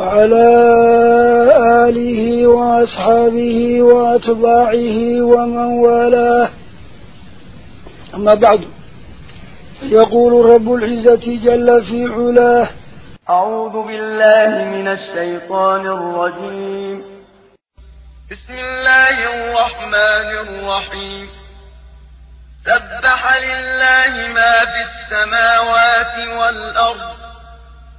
وعلى آله وأصحابه وأتباعه ومن والاه. أما بعد يقول رب العزة جل في علاه أعوذ بالله من الشيطان الرجيم. بسم الله الرحمن الرحيم. سبح لله ما في السماوات والأرض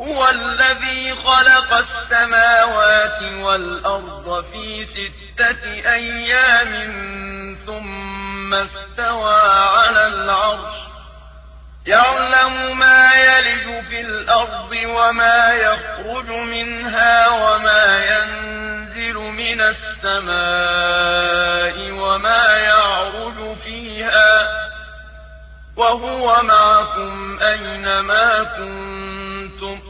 هو الذي خلق السماوات والأرض في ستة أيام ثم استوى على العرش. يعلم ما يلج في الأرض وما يخرج منها وما ينزل من السماء وما يعرج فيها. وهو معكم أينما كنتم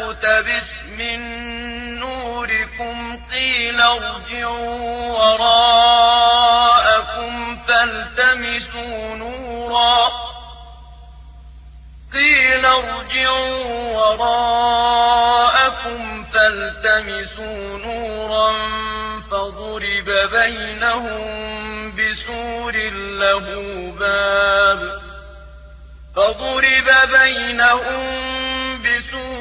نقتبس من نوركم قيل ارجعوا وراءكم فالتمسوا نورا قيل ارْجِعُوا وَرَاءَكُمْ فَالْتَمِسُوا نُورًا فَضُرِبَ بَيْنَهُم بِسُورٍ لَّهُ بَابٌ فَضُرِبَ بَيْنَهُم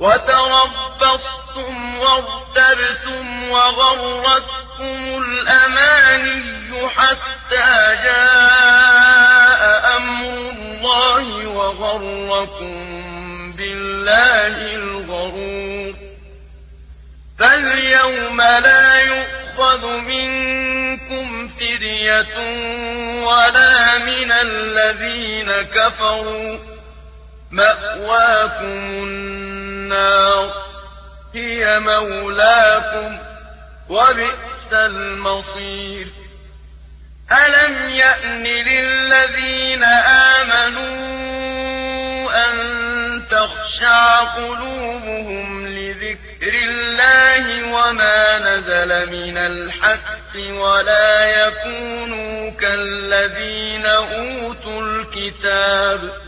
وَتَرَبَّصْتُمْ وَارْتَبْتُمْ وَغَرَّتْكُمُ الْأَمَانِيُّ حَتَّىٰ جَاءَ أَمْرُ اللَّهِ وَغَرَّكُم بِاللَّهِ الْغَرُورُ. فَالْيَوْمَ لَا يُؤْخَذُ مِنكُمْ فِدْيَةٌ وَلَا مِنَ الَّذِينَ كَفَرُوا ۚ. مَأْوَاكُمُ النَّارُ هِيَ مَوْلَاكُمْ ۖ وَبِئْسَ الْمَصِيرُ. أَلَمْ يَأْنِ لِلَّذِينَ آمَنُوا أَن تَخْشَعَ قُلُوبُهُمْ لِذِكْرِ اللَّهِ وَمَا نَزَلَ مِنَ الْحَقِّ وَلَا يَكُونُوا كَالَّذِينَ أُوتُوا الْكِتَابَ.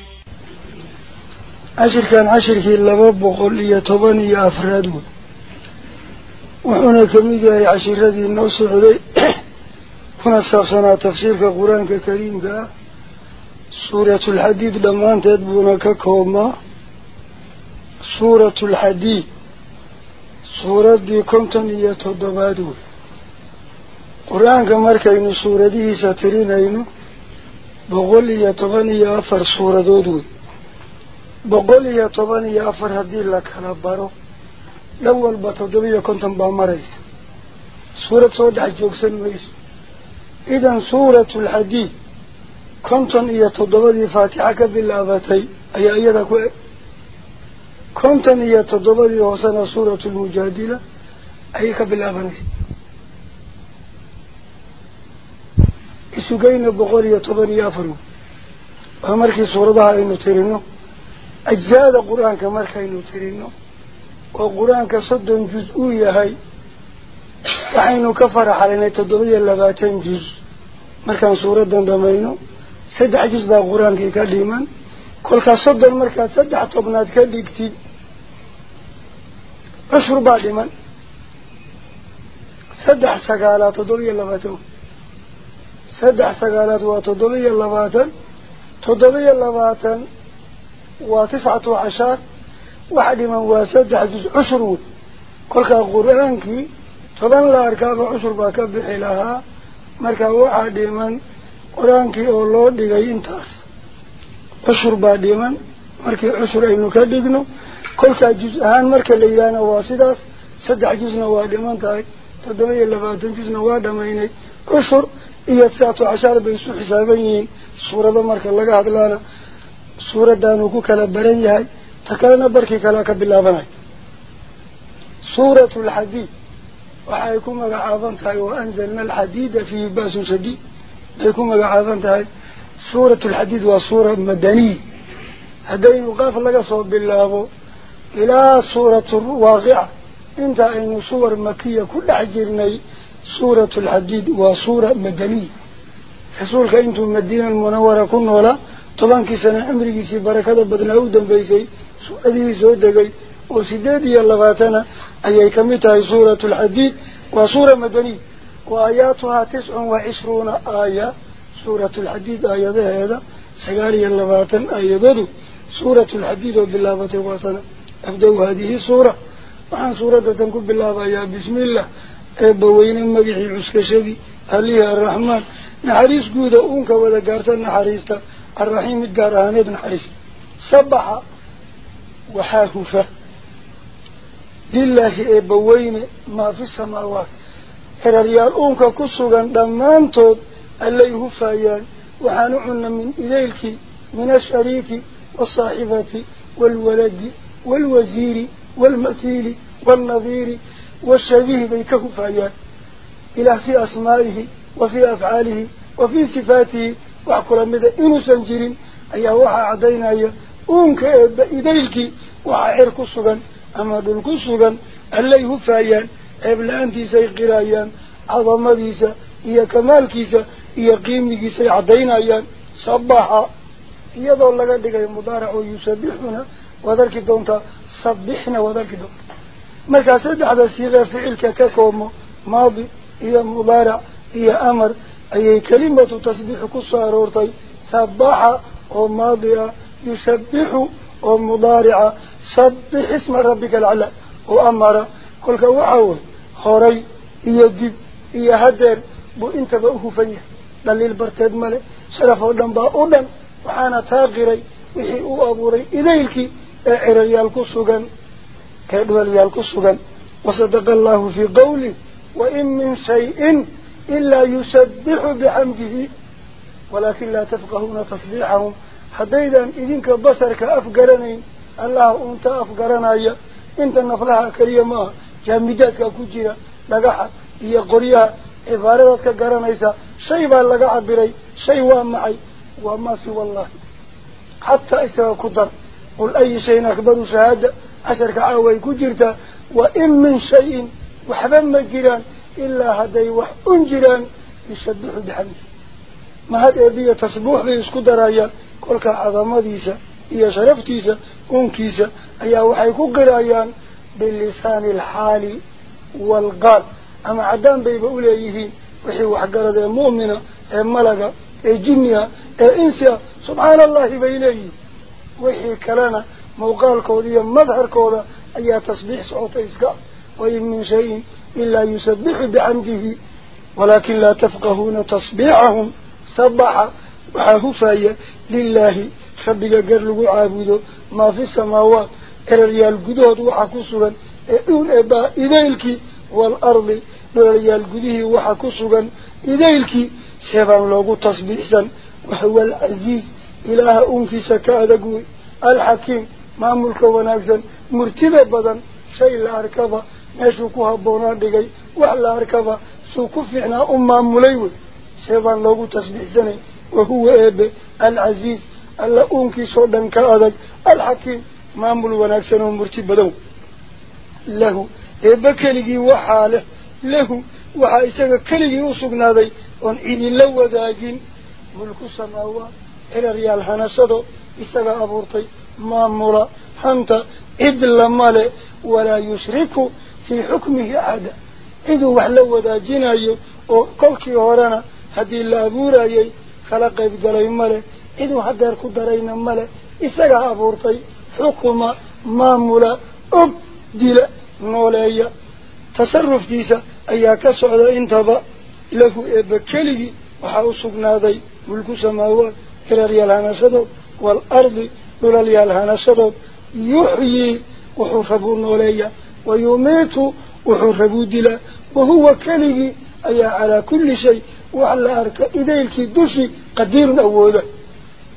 عشر كان عشر كي اللباب وقل لي يتباني يا أفراد. وحنا كميجا يا عشر هذه النوص العدي كنا سافسنا تفسير كقران كريم كا سورة الحديد لما أنت تدبونا ككوما. سورة الحديد. سورة دي كنتم يتبادو قرآن كمارك اينو سورة دي ساترين اينو بقول لي يتباني يا أفر سورة دودو. دو. Dhan walba toddoba iyo konton baa maraysa suurad soo dhex joogsan mayso idan suuratulxadiid konton iyo toddobadii faatixa ka bilaabatay ayaa iyada ku eg konton iyo toddobadii hoosena suuratulmujaadila ayay ka bilaabanaysa isugeyna boqol iyo toban iyo afar wey waa markii suuradaha aynu tirino ajzaada qur-aanka markaynu tirino oo qur-aanka soddon juz uu yahay waxaynu ka faraxalinay toddoba iyo labaatan juz markaan suuraddan dhamayno saddex juz baa qur-aankii ka dhiman kolkaas soddon markaad saddex tobnaad ka dhigtid cushur baa dhiman saddex sagaalaad toddoba iyo labaatan saddex sagaalaad waa toddoba iyo labaatan toddoba iyo labaatan waa tiscatu cashaar waxa dhiman waa saddex juz cushur wey kolkaa qur-aankii toban la arkaaba cushur baa ka bixi lahaa markaa waxaa dhiman qur-aankii oo loo dhigay intaas cushur baa dhiman markii cushur aynu ka dhigno kolkaa juz ahaan marka la yidhaahna سورة دانو كو كلا هاي تكلا نبركي كلا كبلا سورة الحديد. وحيكم أعظم تاي وأنزلنا الحديد في بأس سدي حيكم أعظم تاي سورة الحديد وصورة مدني. هدين وقاف لك صوت بالله. إلى سورة الواقعة إنت عين صور مكية كل حجرني سورة الحديد وصورة مدني. حصولك أنتم مدينة المنورة كن ولا. طبعا كسنة أمري كسي بركة بدنا أودن بيسي سؤالي سؤال دقي وسدادي اللغاتنا أي كمتها سورة الحديد وسورة مدني وآياتها تسع وعشرون آية سورة الحديد آية ذا هذا سقالي اللغاتنا آية ذا سورة الحديد وبالله تغاتنا أبدو هذه السورة وعن سورة تنكو بالله يا بسم الله أبوين مبيحي عسكشدي أليها الرحمن نحريس قودة أونك وذكارتا نحريستا الرحيم مدقار آنيد نحريس صبح وحاهفة لله إبوين ما في السماوات. حراريال أونك كسوغا دمانتود اللي هفايان وحانعنا من إليك من الشريك والصاحبة والولد والوزير والمثيل والنظير والشبيه بيك هفايان إله في أسمائه وفي أفعاله وفي صفاته wax kula mida inuusan jirin ayaa waxaa caddaynaya uunka eebba idaylkii waxaa xer ku sugan ama dhul ku sugan allay hufaayaan ceeb la-aantiisay qirayaan cadamadiisa iyo kamaalkiisa iyo qiimigiisay caddaynayaan sabaxa iyadoo laga dhigay mudaarac oo yusabixuna waad arki doontaa sabixna waad arki doontaa markaa saddexda siiqee ficilka ka koobmo maadi iyo mudaarac iyo amar أي كلمة تسبيح كسر أرورتي سبح أو يسبح أو سبح اسم ربك العلى وأمر كل كوعول خوري يجب يهدر بو إنت بأوه فيه دليل برتاد مالي شرف أودن با أودن وحانا تاغري وحي أو أبوري إليك إعريال كسوغن كدواليال كسوغن وصدق الله في قوله وإن من شيء إلا يسبح بحمده ولكن لا تفقهون تصبيحهم. حديدا إذنك بصرك أفقرنين الله أنت أفقرنا إنت نفلها كريما. جامداتك كجرة لقاحة هي قريها عبارتك قرنيسا شيء بان لقاحة بري شيء وامعي وما سوى الله. حتى إسوا كدر قل أي شيء أكبر شهادة. عشرك عاوي كجرتا وإن من شيء. وحبا إلا هدي وحنجران يسبح بحمده. ما هذا أبي تصبح بيسكو درايا؟ كلك عظمة ديسا هي شرفتيسا أنكيسا أي وحيكو قرايان باللسان الحالي والقال. أما عدان بيبا أوليه وحي وحقرد المؤمنة الملقة الجنية الإنسية سبحان الله بينيه وحي كلانا موقال كوديا مظهر كودا أي تصبيح صوت إسقاء وإن من شيء إلا يسبح بحمده ولكن لا تفقهون تصبيحهم. سبح وحافايا لله. خبق قرلق عابده ما في السماوات إرريال قدود وحكسوا إون إبا إذيلك والأرض إرريال قده وحكسوا إذيلك سيبان لوغو تصبيحا وهو العزيز. إله أنفس كأدقوي الحكيم ما ملك وناكسا مرتبة بدن. شيء لا أركبه. Wax la arkaba suu ku fiicnaa u maamulay wey seebaan loogu tasbiixsanay wahuwa eebe alcasiiz alla uunkiisoo dhan ka adag alxakiim maamul wanaagsan oo murti badow lahu eebbe keligii waxaa leh lahu waxaa isaga keligii u sugnaaday oon idinla wadaagin mulku samaawaat ciraryaal hanashado isaga abuurtay maamula hanta cid lamale walaa yushriku في حكمه أحد. إذ وحلو ذا جناي وقلك ورنا هدي الله بوراي خلق بدلي ملة إذ وحدر قدرين ملة إسقى أبورتي حكمة مامولة أب ديلا مولاي تصرف ديسا أياك سعد إنتبا. له إبا كلبي وحاوصق ناضي ملك سماوات كرر يالهان سدو والأرض للاليالهان سدو. يحيي وحفظ مولاي ويميت وحرقود له. وهو كله أي على كل شيء. وعلى أرك إذيلك دوشي قدير أوله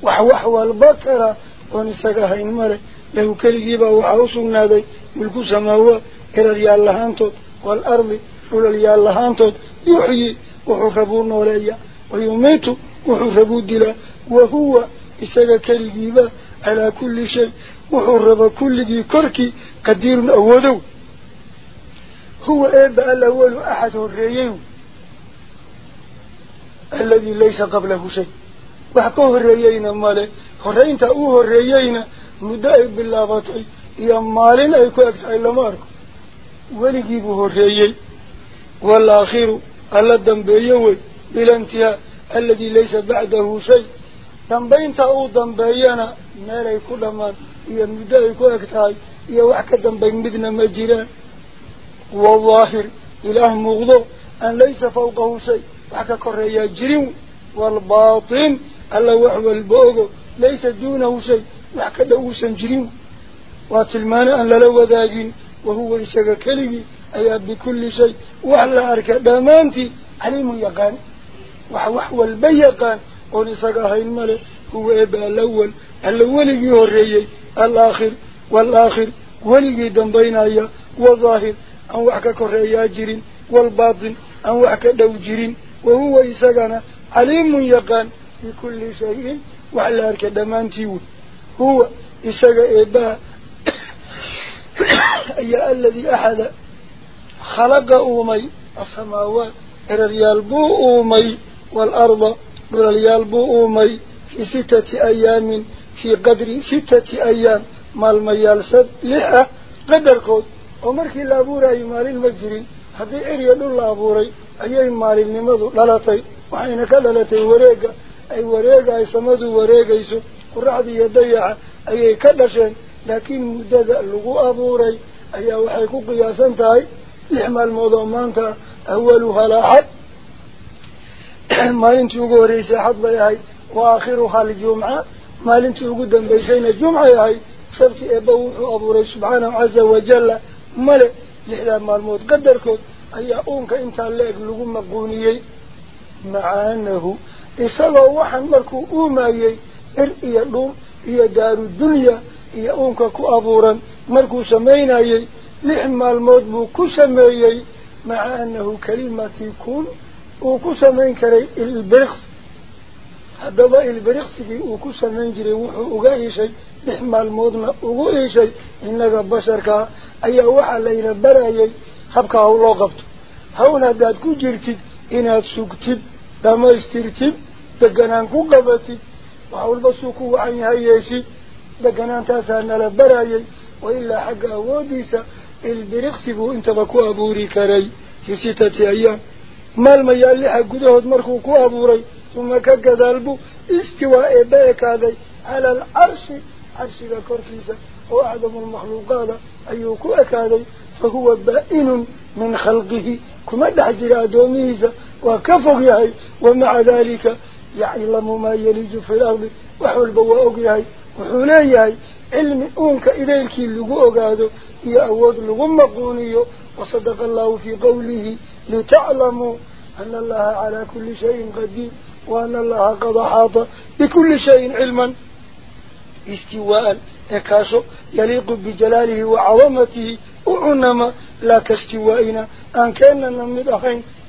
وحوحو البكرة ونسكها إنمرة له كله جيبا عوصو النادي. ملك سماوة كرري الله أنتو والأرض كرري الله أنتو يحيي وحرقود نوليا ويميت وحرقود له. وهو إساق جيبا على كل شيء. وحرب كل ذي كركي قدير أوله هو إيه إبا الأول أحد الرئيين الذي ليس قبله شيء. وحقوه الرئيين المالي خرين تأوه الرئيين مدائب بالله بطي يمالين أيكو أبتعي لمارك ولقيبه الرئيين والآخير اللدن بيوي بالانتهاء الذي ليس بعده شيء. دنبين تأوه دنبينا مالي كل ما يمدائي كو أكتعي يوحك دنبين مدنا مجيران. والظاهر إله مغضو أن ليس فوقه شيء. وحكا كوريا جريم والباطن ألا وحوى البوغو ليس دونه شيء. وحكا دوسا جريم واتلمان أن للو ذاقين وهو إشاق كلمي أي بكل شيء. وحلا أركا دامانتي عليم يقان. وحوى البيقان ونساق هاي الملك هو إبا الأول. الأول يهو الرئي الآخر والآخر ولقي دنبين أيها وظاهر أن وحكا كوريا جرين والباطن أن وحكا دو جرين وهو إساقنا عليم يقان بكل شيء وعلى أركا دمانتيون هو إساق إبا أي الذي أحد خلق أومي السماوات الريال بو أومي والأرض الريال بو أومي في ستة أيام في قدر ستة أيام مال ميال سد لحة قدر كود. ومركي لابوراي مالين مجرين هذي إريا دول لابوراي أيي مالين نمدو لالتي وحين كدلتي وريقا أي وريقا أي سمدو وريقا يسو قرعدي يديع أي كدشين لكن مدد اللغو أبوراي أي وحيكو قياسا تاي لحمال موضوع مانتا أولها لا حد مالين تيوغو ريسي حد بيهاي وآخرها الجمعة مالين تيوغو دنبيسين الجمعة يهاي سبتي أبوه أبوري سبحانه عز وجل ملك لحدا مالموت قدركود أي أونك إنت الليك لغو مقونيي مع أنه إساقوا وحن مركو أومايي إر إيا لوم إيا دار الدنيا إيا أونك كو أبورا مركو سمينايي لحن مالموت بو كو سمينايي مع أنه كلمة يكون وكو سمين كري البرخص ku samayn jiray wuxuu uga heshay lix maalmoodna ugu heshay innaga basharkaa ayaa waxaa layna barayay habka haw loo qabto hawn haddaad ku jirtid inaad sugtid dhamaystirtid deganaan ku qabatid wax walba suu ku wacan yahay yeeshid deganaantaasaa nala barayay wa ilaa xagga awoodiisa ilbiriqsiguu intaba ku abuuri karay fii sitati ayaam maalmayaa lixa gudahood markuu ku abuuray ثم كذلبو استواء بيكادي على العرش. عرش كوركيسا وأعظم المخلوقات أيوكو أكادي فهو بائن من خلقه. كما دحجر أدوميسا وكفق يهي ومع ذلك يعلم ما يلج في الأرض وحول بواء يهي وحولي علم أونك إليك اللقو أقادو يا أود لغو مقونيو وصدق الله في قوله لتعلموا أن الله على كل شيء قدير. وأن الله قد حاط بكل شيء علما. استواء إكاسو يليق بجلاله وعظمته وعنما لا كاستوائنا. أن كأن نمد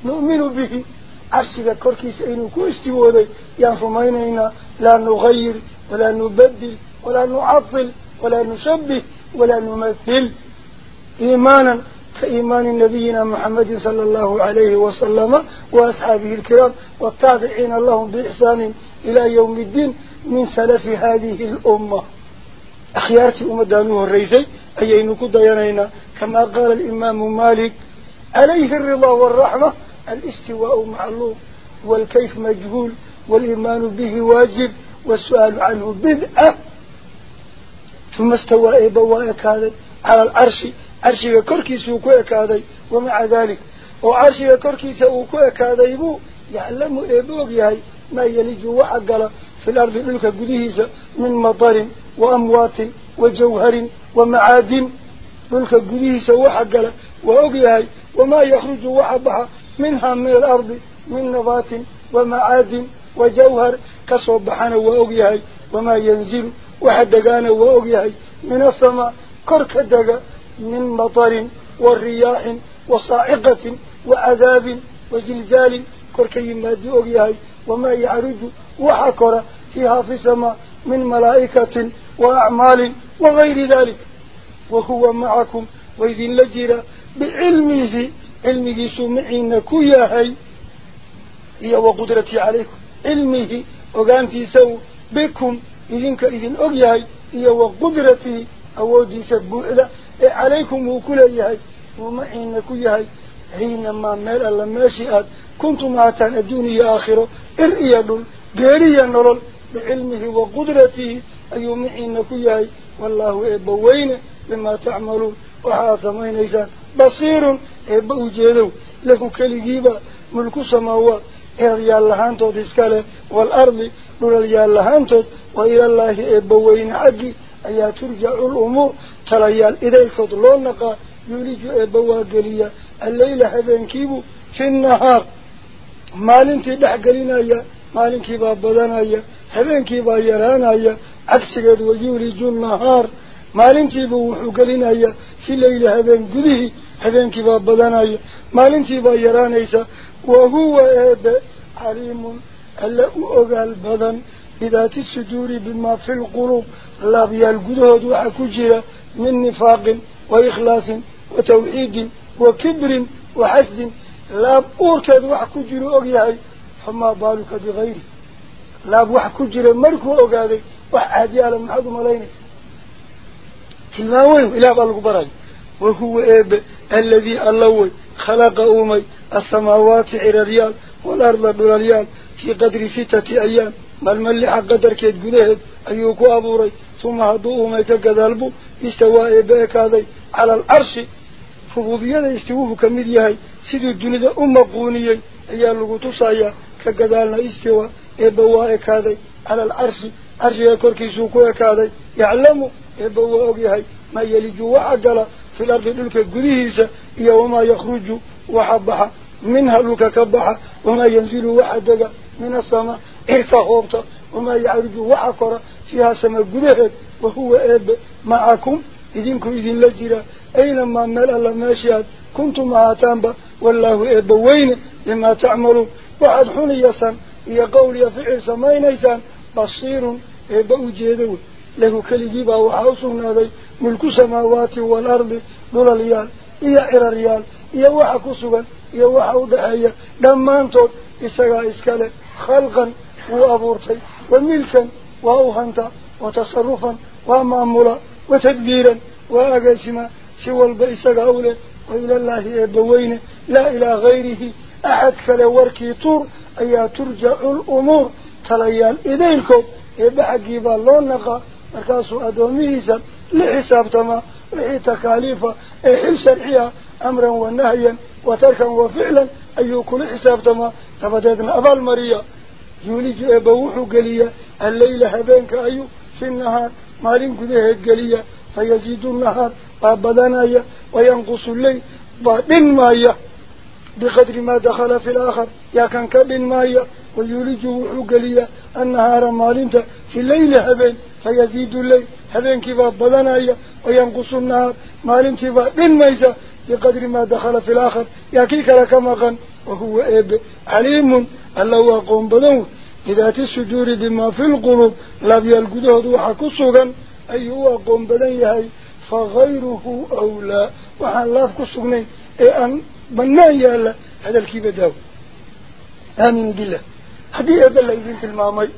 نؤمن به. عرشك كوركيس إنو كوستيوذي يا رمينينا لا نغير ولا نبدل ولا نعطل ولا نشبه ولا نمثل. إيمانا كإيمان نبينا محمد صلى الله عليه وسلم وأصحابه الكرام والتابعين لهم بإحسان إلى يوم الدين من سلف هذه الأمة. أخيارتي أمدانوه الرئيسي أي نكو ديانينا. كما قال الإمام مالك عليه الرضا والرحمة الاستواء معلوم والكيف مجهول والإيمان به واجب والسؤال عنه بدء ثم استوى إبواءك هذا على العرش عرشي كركي سوكو هذا ومع ذلك. وعرشي كركي سوكو هذا بو يعلم إبوك يهي ما يلج وحقل في الأرض لك قديهيسا من مطر وأموات وجوهر ومعادن. لك قديهيسا وحقل وأقيهي وما يخرج وحبها منها من الأرض من نبات ومعادن وجوهر. كصبحنا وأقيهي وما ينزل وحدقانا وأقيهي من السماء كرك دقا. من مطر والرياح وصاعقة وعذاب وزلزال. كرك يماد أقيهي وما يعرج وحكر فيها في السماء من ملائكة وأعمال وغير ذلك. وهو معكم وإذن لجر بعلمه. علمه سمعين كياهي هي وقدرتي عليكم. علمه وقانتي سو بكم. إذنك إذن أغيهي هي وقدرتي. أودي سبوئلة عليكم وكليهي ومعين كياهي حينما مال الله ماشئات كنتم عتان الدنيا آخرة. إرئيا قيريا نرل بعلمه وقدرته. أي معين كياهي والله إبوين بما تعملون. وحاطمين إيسان بصير إبو جيدو لكم كالجيبا ملك سماوات إريال لهانتود إسكاله والأرض. دوليال لهانتود وإلى الله إبوين حقي أي ترجع الأمور تريال إذا فضلون نقا يولج إبوا قليا الليل هذين كيبو في النهار maalintii dhex gelinaya maalinkii baa badanaya habeenkii baa yaraanaya cagsigeed wayuuliju nahaar maalintiiba wuxuu gelinayaa fi leyli habeen gudihii habeenkii baa badanaya maalintii baa yaraanaysa wahuwa eebe caliimun alla u ogaal badan بذات السدور بما في القلوب لا بيا القدود وحكجرة من نفاق وإخلاص وتوحيد وكبر وحسد. لاب أوركد وحكجر أغيهي فما بالك بغيره لاب وحكجر مرك أغيهي وحادي على محض ملينك كلما وين إلا بالقبران وهو إب الذي الله خلق أمي السماوات عرريال والأرض عرريال في قدر ستة أيام. Gadaalbu istawaa eebe ekaaday cala alcarshi rububiyada istiwuhu ka mid yahay siduu dunida u maquuniyey ayaa lagu tusayaa ka gadaalna istiwa eebba waa ekaaday cala alcarshi carshiga korkiisuu ku ekaaday yaclamu eebba waa ogyahay maa yeliju waxa gala fil ardi dhulka gudihiisa iyo wamaa yakhruju waxa baxa minha dhulka ka baxa wamaa yanzilu waxa dega min asamaa cirka hoobta wamaa yacruju waxa kora fiiha sama gudaheed wahuwa eebe macakum idinku idinla jira aynamaa meel alla meeshaad kuntum ahaataanba wallaahu eebbaweyne bimaa tacmaluun waxaad xuniyasan iyo qowl iyo ficil samaynaysaan basiirun eebba ujeeda wey lahu keligiibaa waxaa u sugnaaday mulku samaawaati waalardi dhulalyaal iyo ciraryaal iyo waxa ku sugan iyo maamula wa tadbiiran waa agaasimaa si walba isagaa u leh وإلى الله إبوين لا إلى غيره أحد كلا وركي طور أي ترجع الأمور. تليال إذينكم إبحقي بالله نقا. مركاسو أدوميسا لحساب تما. لحي تكاليفا. إحل شرعيا أمرا ونهيا. وتركا وفعلا. أي كل حساب تما. تفددنا أبا المريا. يولج إبوحو قليا الليل هبينك أيو في النهار مالين كده قليا فيزيد النهار بابدانايا وينقص الليل بعدين مايا بقدر ما دخل في الآخر يا كان كبن مايا ويولج وحقليا النهار مالنت في الليل هبين فيزيد الليل هبين كبا بدنايا وينقص النهار مالنت بعدين مايسا بقدر ما دخل في الآخر يا كيك لك مغن وهو إب عليم. الله قوم بدون. بذات السجور بما في القلوب لا بيالقدود وحكو سوغا أي هو قوم بدن يهي فغيره أولى. كو سوغنين إيه أن بنان يالا. هذا الكيب داو. آمين بالله. هذه أبا الله إذن تلمامي.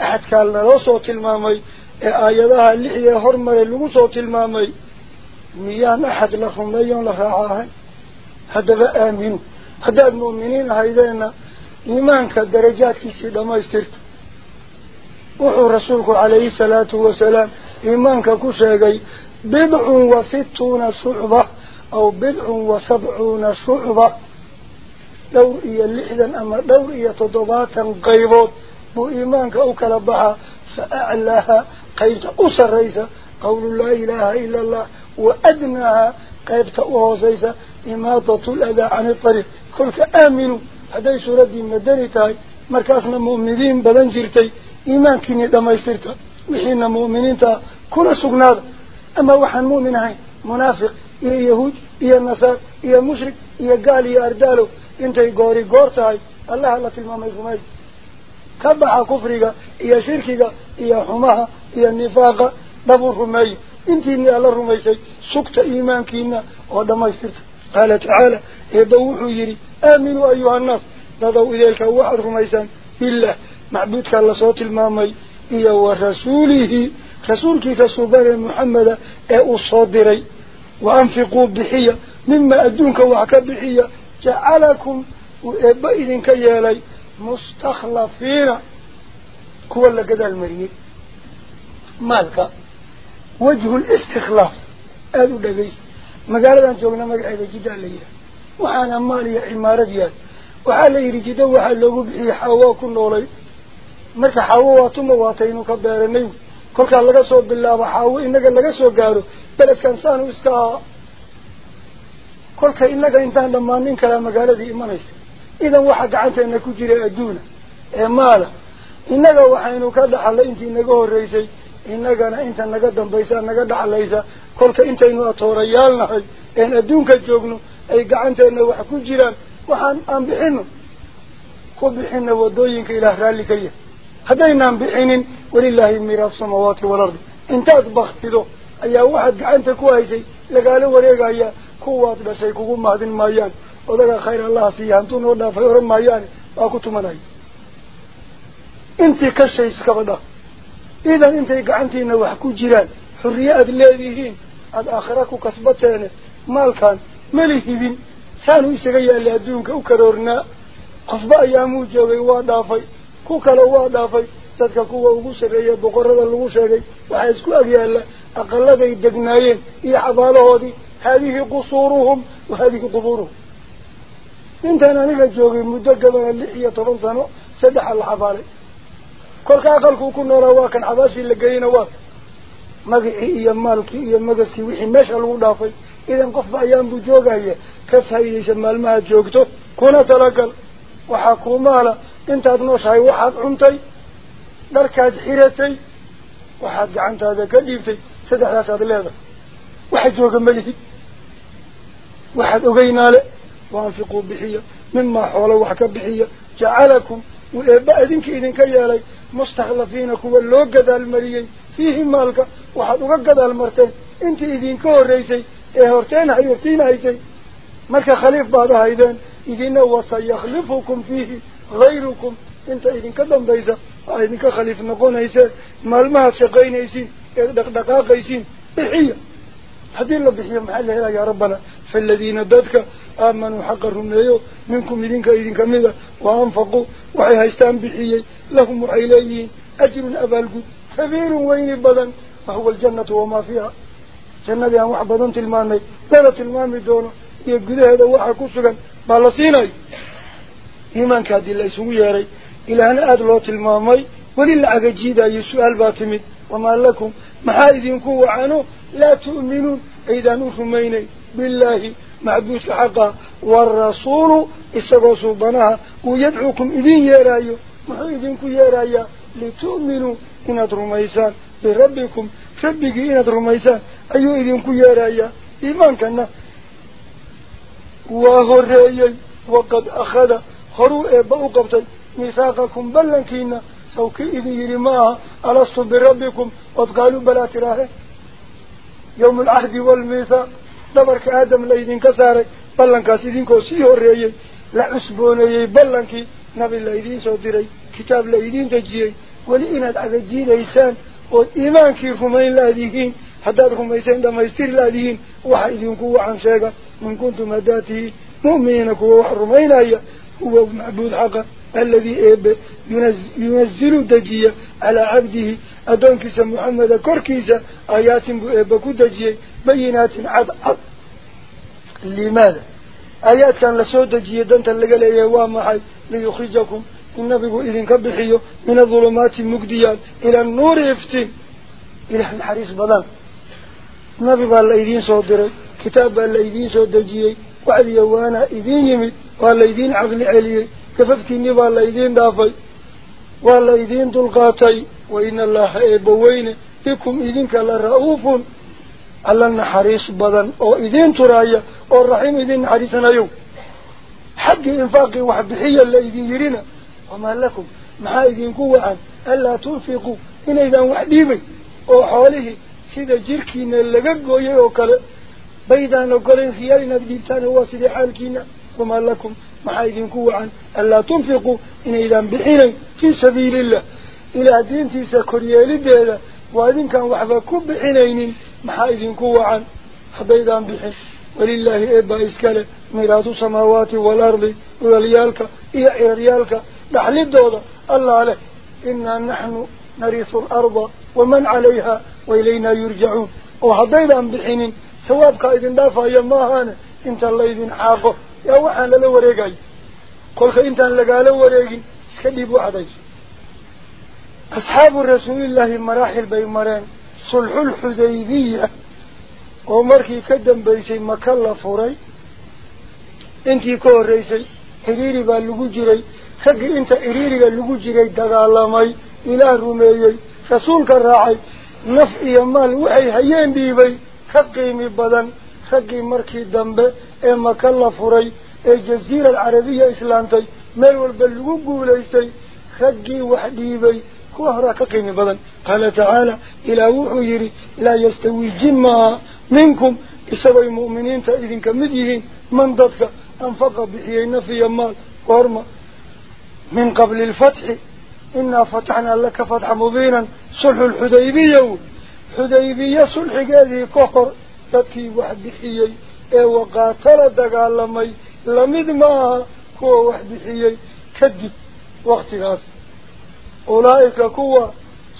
أحد كان صوت المامي آياتها اللي هي هرمر له صوت المامي ميان أحد لهم ليون لخاعها هذا آمين. هذا إيمانك الدرجات كيسي لما يسترت وحو رسولك عليه الصلاة والسلام إيمانك كشاقي بضع وستون شعبة أو بضع وسبعون شعبة. دور إيا اللحدا أما دور إيا تضباطا قيبوت. بو إيمانك أو كلبها فأعلاها قيبت أسر ريسا قول لا إله إلا الله وأدناها قيبت أوهوسيسا إماطة الأذى عن الطريق. كلك آمنوا. تاي. مركزنا مؤمنين بدن جرتي. إيمان كيني دما يسترتا وحين مؤمنين تا. كل سقناد أما وحن مؤمن هاي. منافق. إيه يهود إيه النصار إيه مشرك إيه قال إيه أردالو. إنتي قوري قورتاي الله الله تلمام يفهمي كبع كفرك إيه شركك إيه حماها. إيه النفاق دبو رمي. إنتي إني الله رميسي سكت إيمان كينا. ودما يسترتا قال تعالى يدوحوا يري آمنوا أيها الناس. نضوا إليك واحد رميسان. بالله معبودك الله صوت المامي. إيا ورسوله. رسول كيسا سبحانه محمد أو صادري وأنفقوا بحية. مما أدونك وعك بحية. جعلكم وإبئذن كيالي مستخلفين. كوالا قد المريد مالك؟ وجه الاستخلاف. أدو دقيس. Magaaladan joogna magaceeda jiddaa la yidhaha. Waxaana maal iyo cimaarad yahay waxaa la yidhi jiddo waxaa loogu bixiyey xawaa ku noolay. Marka xaawo waa tuma waataynu ka beeranay. Kolkaa laga soo bilaabo xaawo inaga laga soo gaaro beledkan saanu iska ahaa. Kolka inaga intaan dhammaanin kalaa magaaladii imanaysa. Idan waxa gacanteena ku jira adduuna ee maala. Innaga waxaynu ka dhaxalay intii naga horreysay dambaysa naga dhaxlaysa kolka intaynu atoorayaalnahay een adduunka joogno ay gacanteena wax ku jiraan waxaan aan bixino ku bixina wadooyinka ilaah raalli ka yahay haddaynaan bixinin walilaahi miiraaf samaawaati walardi intaad baktido ayaa waxaad gacanta ku haysay lagaala wareegaya kuwaad dhashay kugu mahadin maayaan odaga khayr allaha siiya hantuu noo dhaafay oran maayaane waa ku tumanaya intii ka shay iskaba dhah idan intay gacantiina wax ku jiraan xurriye aada leedihiin aada aakhira ku kasbateene maalkan mali hibin. Saanu isaga yaallay adduunka u karoornaa qofba ayaamuu joogay waa dhaafay. Ku kale waa dhaafay. Dadka kuwa ugu sarreeya boqorada lagu sheegay waxaa isku agyaalla aqaladay degnaayeen iyo xabaalahoodii. Haadihi qusuuruhum wa haadihi qubuuruhum. Intaan aniga joogay muddo gabana lix iyo toban sano saddexa la xabaalay كل كأقل كونه رواك عباس اللي جينا واس ما هي مالك هي مجلس وحين مش الودافي إذا قف أيام بجوا هي كيف هي شمال ما جوكتو كنا تلاقل وحكومة لا أنت أدنوش هاي واحد عمتي درك حيرتي واحد عنت هذا كديفتي سد راس هذا لهذا واحد جوا جنبه واحد أجينا له وانفقوا بحية مما حوله وحكب بحية جعلكم وإذنك إذنك يالي مستخلفين كوا اللو قد المريين فيه مالك وحدوك قد المرتين انت إذنك ورئيسي إهورتين عيورتين عيسي مالك خليف بعضها إذن إذن وسيخلفكم فيه غيركم انت إذنك دم بيزا وإذنك خليف نقون إيسي مالمات شقين إيسي إيه دقاق إيسي بحية حدين الله بحية محلها يا ربنا فالذين ددك آمنوا حق الرميو منكم إذنك إذنك ماذا وأنفقوا. وحيها بحيي لهم وعيليين أجل أبالكو كبير وين البدن فهو الجنة وما فيها. جنة يعني يا محبضان تلماني بلت المامي دون. يقول هذا واحد كسرا. بلسيني إيمان كاد الله يسوي يا ري. إلى أن أدلوت المامي ولل جيدا يسؤال باتمد وما لكم. محايدين كوا عنه. لا تؤمنوا. إذا نرميني بالله. معدوس حقا والرسول. إستغسوا بناها ويدعوكم إذين يا رأيو. محيدينكم يا رايا لتؤمنوا. إن أدرميسان بربكم. ربك إن أدرميسان أيو إذينكم يا رايا إيمان كان وهو الرأي وقد أخذ. خروء بأقبت ميثاقكم بلنكينا. سوكي إذن يرماها. ألست بربكم. وقالوا بلا تراهي. يوم العهد والميثاق. دبرك آدم لايدين كساري بلنكا سيدين كو سيهوري لا عسبوني بلنك نبي لايدين صديري كتاب لايدين تجيي. ولئنا تعجي ليسان وإيمان كيفمين لايدين حدادكم ليسان دم يستير لايدين وحايدين كو عن شاقة من كنتم أداتي مؤمنين كو وحرمين هو معبود حقا. الذي ينزل دجية على عبده. أدون محمد كوركيسا آيات بكو دجية بينات عد عد لماذا؟ آيات كان لسو دجية دانتا لقال يوام حي ليخرجكم. النبي إذن كبحيه من الظلمات المقديات إلى النور يفتن إلى الحريص بضان النبي قال لأيدين صدر. كتاب لأيدين صدجية وعلي يوانا إذين يمد وعلي يدين عقل عليه ina allaha eebbaweyne bikum idinka la ra-uufun alla naxariis badan oo idiin turaaya oo raxiim idiin naxariisanayo xaggii infaaqii wax bixiya la idin yidhina wamaa lakum maxaa idinku wacan anlaa tunfiquu inaydaan wax dhiibay oo xoolihii sida jirkiina laga gooyay oo kale baydaan ogolayn khiyaar inaad dhiibtaan waa sidii xaalkiina وما لكم ما عيدين كوعا. ألا تنفقوا. إن إذا بحيلا في سبيل الله. إلى دين تيسا كوريا لديلا وإذن كان وحبا كوب بحينين ما عيدين كوعا. حبا إذا بحيلا ولله إبا إسكالة. ميراث السماوات والأرض. وليالك إيا إيريالك نحن الدولة. الله له إنا نحن نريث الأرض ومن عليها وإلينا يرجعون. وحضينا بحين سوابك قائد دافع يماهان. إنت الله إذن حاقه kolka intaan lagaala wareegin iska dhiib u cadayso asxaabu rasuulillaahi maraaxil bay mareen sulxulxudaybiya oo markii ka dambaysay maka la furay intii ka horreysay xiriiri baa lagu jiray raggii inta xiriiriga lagu jiray dagaalamay ilaah rumeeyey rasuulka raacay naf iyo maal waxay hayeen dhiibay ka qiimi badan حقي مركي دنبه اي مكلا فري إي جزيرة العربية إسلامتي ميول بلوقو ليستي حقي وحديبي كوهرا كقيمي بضن قال تعالى إلى وحيري لا يستوي جمع منكم. السبعي المؤمنين تأذين كمديهين من ضدك؟ أنفق بحيين في يمال وارمى. من قبل الفتح إنا فتحنا لك فتح مبينا صلح الحديبية. حديبية صلح هذه كفر. تدكي واحد بحيي إيه وقاتل دقالمي لمد ما هو واحد بحيي كدب وقت غاز أولئك كوا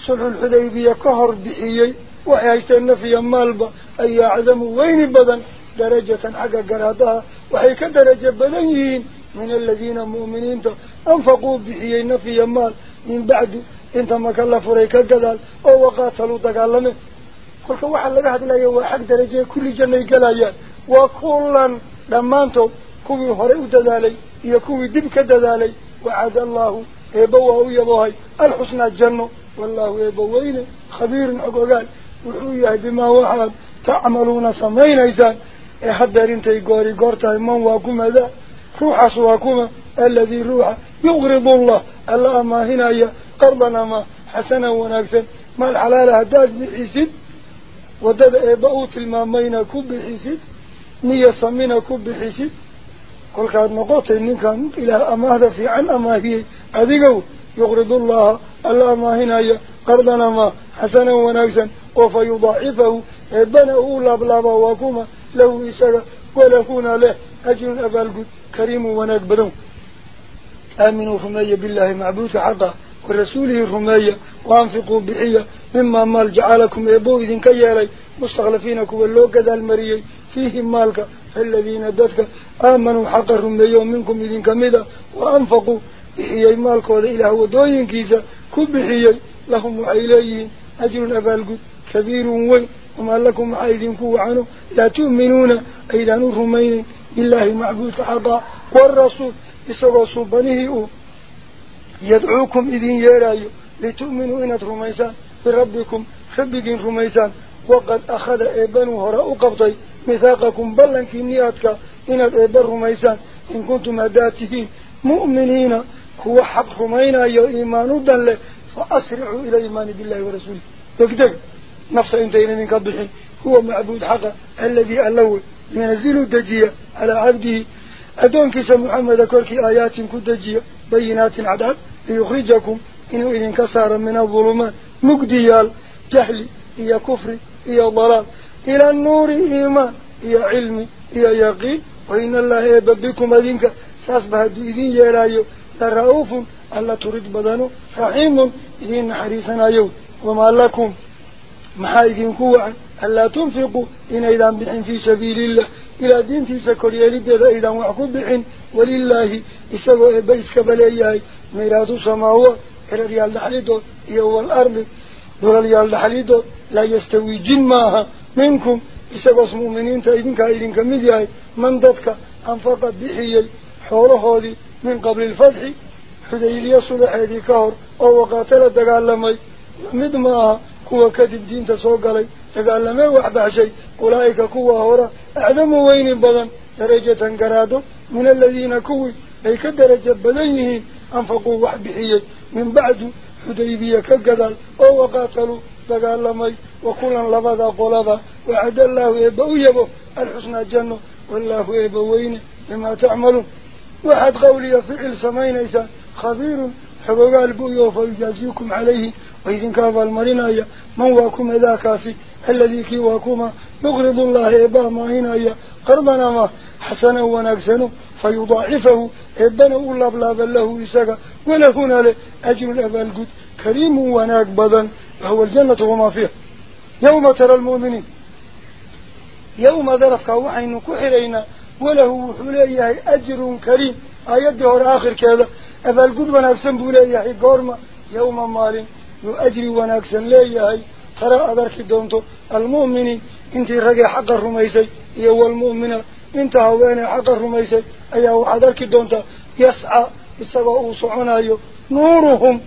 صلح الحديبية كهر بحيي وحيشتن في يمالبا أي عدم وين بدن درجة حق قرادها وحيك درجة بدنيين من الذين مؤمنين أنفقوا بحيي نفي يمال من بعد انت مكلف ريك القدال أو وقاتلوا تقال لمي kulli jannay galayaan waa kullan dhammaantood kuwii horey u dadaalay iyo kuwii dib ka dadaalay wacada allahu eebba waa u yaboohay alxusnaa janno wallahu eebba weyne khabiirun xog ogaal wuxuu yahay bimaa waxaad tacmaluuna samaynaysaan ee haddeer intay goori goor tahay man waa kumadaa ruuxaas waa kuma aladii ruuxa yuqridu allah alla amaahinaya qardan ama xasanan wanaagsan maal xalaala haddaad bixisid ودد إباؤت المامين كب نية صمينا كب حسد كل قد نقاط كان إلى أما هذا في عن أما هي أذيقوا يغرض الله ألا ما هنا قردنا ما حسنا ونكسا وفيضاعفه إبنا أولى بلابا وكما له إسرى ولكون له أجل أبالك كريم ونكبر آمنوا فما يبالله معبوث حقا. ورسوله الرمية وأنفقوا بعية مما مال جعلكم يبوه ذن كيالي مستغلفينك واللوك كذا المريي. فيه مالك. فالذين دتك. آمنوا حق الرمية منكم ذن كمدة وأنفقوا بحيي مالك وذا إله ودوين كيسا كب بحيي لهم وعيليين. أجل أبالك كبير وي وما لكم عايدين عنه. لا تؤمنون. أيضا الرمين إلا معبود حقا. والرسول. يسوى صوبانه أوه يدعوكم إذن يرأي لتؤمنوا إنت رميسان بربكم خبقين رميسان. وقد أخذ إبن وراء قبطي مثاقكم بلا كنياتك إن إبن رميسان. إن كنتم أداتهين مؤمنين كوا حق رمينا يو إيمان دل فأسرعوا إلى إيمان بالله ورسوله. يكدر. نفس إنتين من قبحين هو معبود حقا الذي ألوه ينزل الدجية على عبده. أدونك سمحمد كوركي آيات كدجية. بينات عدد ليخرجكم. إنه إذن كسار من الظلمات مقديال جهل إيا كفر إيا ضلال. إلى النور إيمان إيا علم إيا يقين. وإن الله يببكم أذنك. ساسبه إذن يلايو لرؤوف ألا تريد بدنه. رحيم إذن حريصنا يوم. وما لكم محايدين كوعا ألا تنفقوا إن إذا بحن في سبيل الله. إلى دين تسكر يلد إذا وعكب بحن. ولله إسوا بيس كبلياي ميراث سماوات إلى ريال دحليدو يو الأرض. دول ريال دحليدو لا يستوي جن ماها منكم إسوا مؤمنين تأيدين كأيدين كمدياي من ضدك أنفقت بحيي. هذه من قبل الفتح. حديلية صلح هذه كهر. أو قاتل دقال مد maaha كوا كذب دين تسوق علي إذا لم يوحد شيء أولئك كوا هورا أعلم وين بغن درجة قرادو من الذين كوي أي درجة بدنه أنفقوا وحبيحية من بعد حديبية كقدل أو وقاتلوا تقال لمي وكلا لفظا قلبا وعد الله إبو يبو الحسنى جنة والله إبو وين لما تعملوا وحد قولي فعل سمين إيسان خبير buuyo fa yujaaziikum calayhi وإذن كافى المرين من واكم ذاكاسي الذي كي واكما يقرض الله إبا ما هنا قرضنا ما حسنا ونكسنه فيضاعفه إبنا أولا بلابا له إساقا ولهنا له أجر الأبا القد كريم وناك بدا وهو الجنة وما فيها. يوم ترى المؤمنين يوم ذرفك وحين كحرين وله حليه أجر كريم. آيات دور آخر كذا أبا القد ونكسن بوليه قرم يوم مال يؤجري وناكسن ليهي ترى أدرك دونتو المؤمنين انت رجع حق الرميسي. يو المؤمنة انت هوين حق الرميسي. ايهو أدرك دونتا يسعى صعونا يو. نورهم.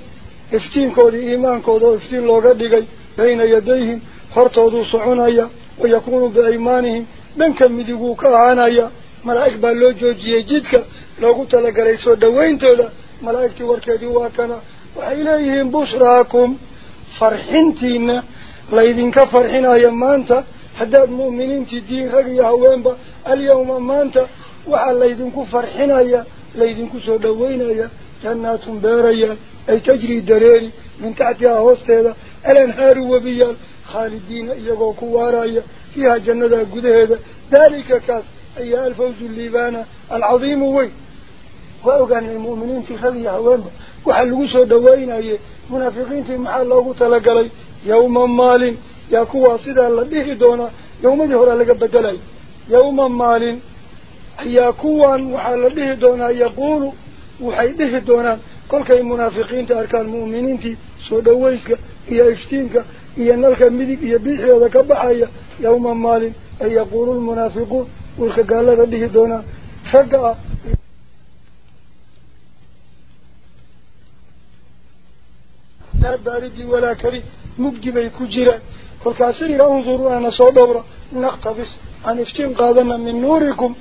افتين كودي إيمان كودو. افتين ديغي بين يديهم. هرتودو صعونا ويكونوا بأيمانهم. دنكا مدقو كهانا ملائك بالو جوجيه جدك لو قلت لك ليسو دوين تودا. ملائك توركي واكنا وإليهم بشراكم. فرحنتين. ليدين كفرحنا يا مانتا. حداد مؤمنين تدين رقيا هوينبا اليوم مانتا. وعلى يا ليدين كسودوين يا جنات باريا. أي تجري دريري. من تحتها هوستيدا. الانهار وبيال. خالدين يقو كوارايا فيها جنة قده ذلك كاس. أي الفوز الليبانا. العظيم وين وأوغان المؤمنين في خذي هوانبا وحلقوا سو دوين منافقين في محل الله تلقلي. يوم مال يكوا صدا الله دونا. يوم جهر لك بدلي. يوم مال يكوا وحل به دونا يقول وحي به دونا. كل كي منافقين تأركان المؤمنين في سو دويسك هي افتينك هي نلك مدك هي بيحي هذا كبحايا. يوم مال أي يقول المنافقون والخقال لك به دونا. فقا لا بارد ولا كريم مجدب يكجرا كل كاسر انظروا أنا صدبرا نقتبس. عن افتين قادنا من نوركم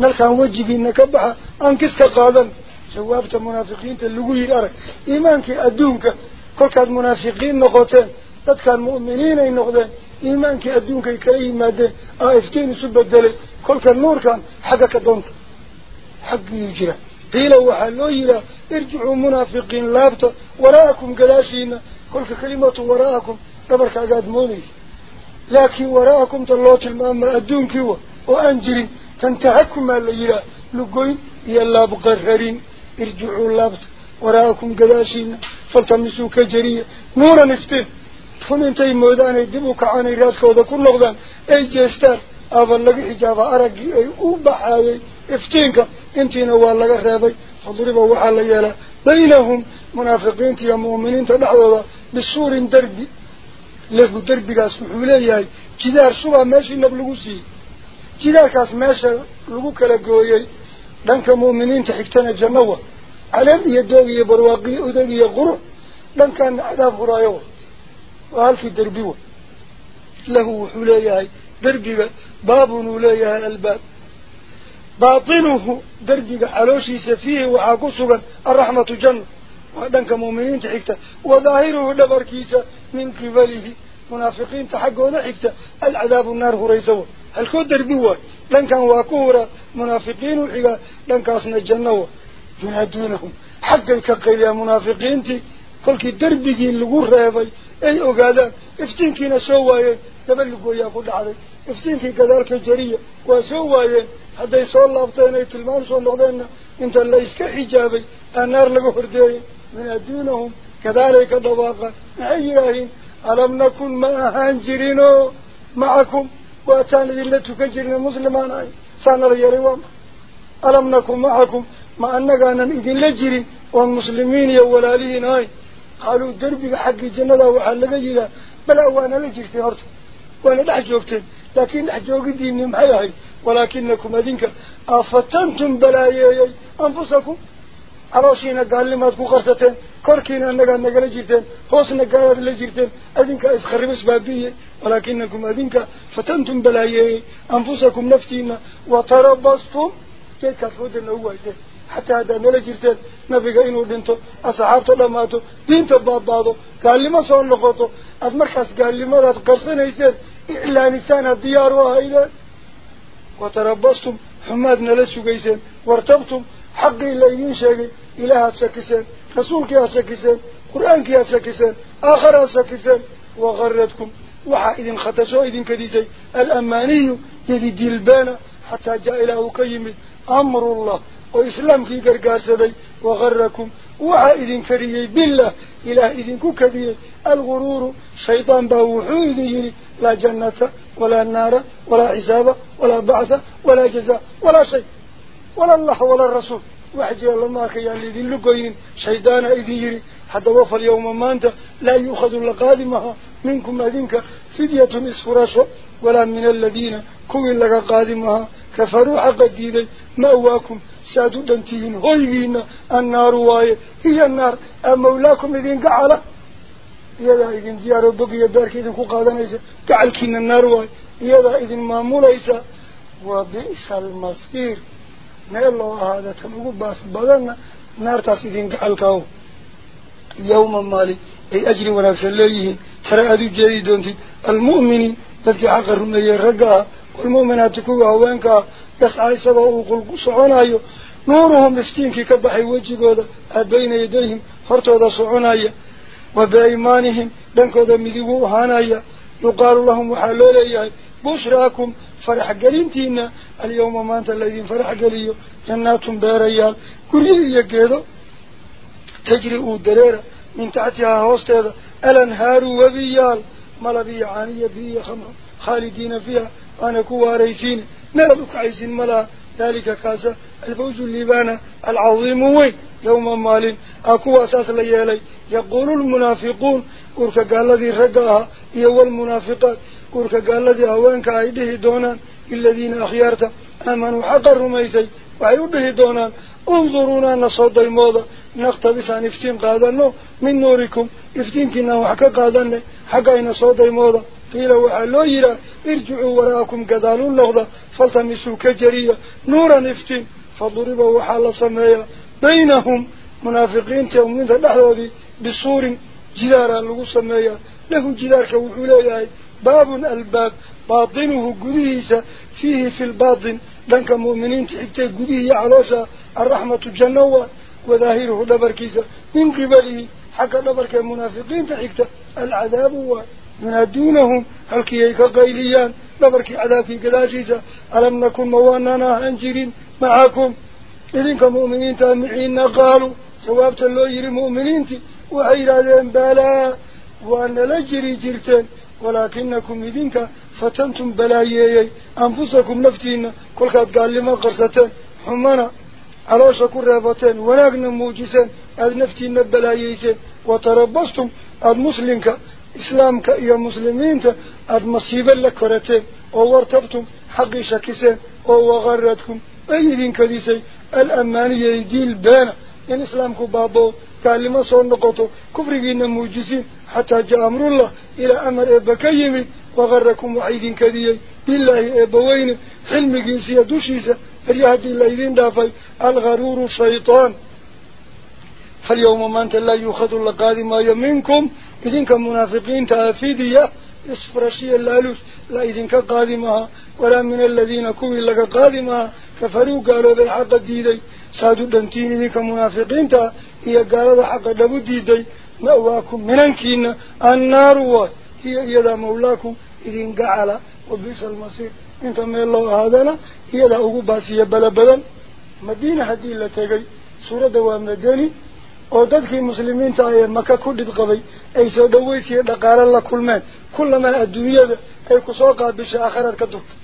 نلقى وجهي نكبح أنكسك قادنا جوابت منافقين تلقوا يرارك إيمانك أدونك كل كاد منافقين نقطين تدكى المؤمنين النقطين إيمانك أدونك كأي مادة آفتين سبدلي كل كان نور كان قيل وحلو يلا ارجعوا منافقين لابتا وراءكم قلاشين كل كلمة وراءكم نبرك أقاد موني لكن وراءكم تلوت المام أدون كيوة وأنجرين تنتهكم اللي يلا لقوين يلا بقرهرين ارجعوا لابتا وراءكم قلاشين فالتمسوا كجرية. نورا نفتين هم انتي مودان يدبوا كعاني راتك وذا كل نغضان أي جيستار أبا لقي حجابة أرقي أي أوبحايي افتينك انتينا والله غرابي فضربوا وحال يلا بينهم منافقين يا مؤمنين تدعوا بالسور دربي له دربي قاس محولي جدار شبه ماشي نبلغو سي جدار كاس ماشي لغو كالقوي دانك مؤمنين تحكتنا جنوة علم يدوغي برواقي أدوغي غرو دانك عذاب غرايو وهالكي دربيو له وحولي دربي باب ولايها الباب. باطنه درجك علوشيس فيه وحاكسوغا الرحمة جنة ودنك مؤمنين تحكتا. وظاهره دبركيس من قبله. منافقين تحقوا حكتا. العذاب النار هريسوا هل كود دربوا لن كان واكورا منافقين وحقا لن كاسنا الجنة ينادونهم حقا كقيل يا منافقين تي. كل دربي لغور ريبي أي أقادان افتنكينا يبلغوا يا كل عدي افتنكي كذلك جرية وسوايين hadday soo laabteen ay tilmaan soo noqdeenna inta la iska xijaabay aa naar laga hordeeyay yunaadiinahum kadaalay ka dhawaaqaan maxay yidhaahiin alam nakun ma ahaan jirinoo macakum waataan idinla tukan jirnay muslimaan ahay saanala yeelay waa ma alam nakun macakum ma annagaanan idinla jirin oon muslimiin iyo walaalihiin ahayn qaaluu derbiga xaggii jannada waxaa laga yihaa balaa waanala jirtay horta waana dhex joogteen لكن أحجوكي من محيهي ولكنكم أذنك أفتنتم بلايي أنفسكم. عروشينا قال لما تكون قرصتين كوركينا نقال نقال جيرتين هوسنا قال لجيرتين أذنك إسخرب اسبابية ولكنكم أذنك فتنتم بلايي أنفسكم نفتينا وتربصتم. كيف كفود النووة حتى هذا نلا جرتين. نبيغا إنو دينتو أصحابتو لماتو دينتو بابادو. قال لما سوى اللقوتو أدمركز قال لما ذات قرصين يسير إلا نسان الديار وهيدا وتربصتم. حمادنا لسوكيسين وارتبتم. حقي إلا إذن شاقي. إلها تسكسين رسولك أسكسين قرآنك أسكسين آخر أسكسين وغردكم وحا إذن خطسوا إذن كديسي. الأماني يدي ديلبانا حتى جاء إله كيمي. وإسلام في قرقاسدي وغركم إذن فريي بالله. إله إذن كذي الغرور شيطان باوحو إذن لا جنة ولا نار ولا عزابة ولا بعث ولا جزاء ولا شيء. ولا الله ولا الرسول. وحجي الله ما كيان لذين لقين شيطان إذن حتى وفى اليوم ما أنت لا يؤخذ لقادمها. منكم أذنك فدية إسفرش ولا من الذين كوي لك قادمها. كفروا حق الدين. مأواكم. سادو دنتين هويين النار واي هي النار. أم مولاكم الذين قعلا يا ذا إذن ديار بقية باركين قادم إيسا قعلكين النار واي. يا ذا إذن مامول إيسا. وبئس المصير. ما الله هذا تنقو باس بدن نار تاس إذن قعلكاو يوم مالي أي أجري ونفس الليهين ترى أدو جريدون المؤمنين تلك عقر من يرقاها yascaa isagoo uu qulku soconayo nuuruhum iftiinkii ka baxay wejigooda aa bayna yadayhim hortooda soconaya. وبأيمانهم دنكو مديقو هانايا يقال لهم وحالولي بشراكم فرح قلنتين اليوم ما أنت الذين فرح قليو جنات بيريال كل يقيدو تجري دريرة من تحتها هوستيذا الانهار وبيال ملبي عانية بي خمر خالدين فيها وأنا كواريسين نلبك عيسين ملا ذلك كاسا الفوز الليبان العظيم وين؟ يوم مال أكو أساس ليالي يقول المنافقون كورك قال الذي رقاها هو المنافقات كورك قال الذي أوانك عيده دونان الذين أخيارت. آمنوا حق الرميسي وعيده دونان. انظرونا نصد الموضة. نقتبس عن افتين قادنو من نوركم. افتين كنا وحكا قادن حقا نصد الموضة. قيل وحلو يرى ارجعوا وراءكم قدالوا اللغضة فالتمسوا كجرية نورا افتين فضربوا وحال سمايا. بينهم منافقين تأمين تدحضي بصور جدارا لغو سمايا. له جدار كوحولي باب الباب باطنه قديسة فيه في الباطن. لنك مؤمنين تحكتي قديه علوشا الرحمة الجنوة وظاهره دبركيسة من قبله حكى دبرك المنافقين تحكت العذاب ينادونهم هل كيك قيليان دبرك عذاب في قداشيسة ألم نكن مواننا هنجرين معكم إذنك مؤمنين تامعين قالوا جوابت الله يري مؤمنين وحيرادين بالا وأن لجري جرتين. ولكنكم إذنك فتنتم بلايي أنفسكم نفتين. كل قد قال لما قرستين حمنا على شكر رابطين ونقنا موجسين. أذ نفتين بلاييسين وتربصتم. المسلمك إسلامك يا مسلمين أذ مصيبا لك ورتين وورتبتم حقي شكسين وغردكم أيدين كذيسي الأمانية ديل بانا إن إسلامك بابو قال لما صور نقطه كفرقين موجسين حتى جاء أمر الله إلى أمر إبكيمي. وغركم وعيد كذي بالله إبوين. حلم جنسية دوشيسة. بريهدي الليذين دافي الغرور الشيطان. فاليوم ما أنت لا يوخذ اللقادم منكم إذن كمنافقين تأفيدية إسفرشي اللالوس. لا إذن كقادمها ولا من الذين كوي لك قادمها كفروا قالوا بالحق الديدي سادوا دنتين إذن كمنافقين تا. هي قالوا حق دبو ديدي. مأواكم مننكين. النار هي إذا مولاكم. إذن قعلا وبئس المصير. إنت من الله هذانا هي باسية بلا بلا. مدينة هدي اللي تغي سورة دوام مدني oo dadkii muslimiinta ayee maka ku dhibqabay ay soo dhawaysiya dhaqaalo la kulmeen kullamaa adduunyada ay kusoo qaabishay aakhiraad ka durta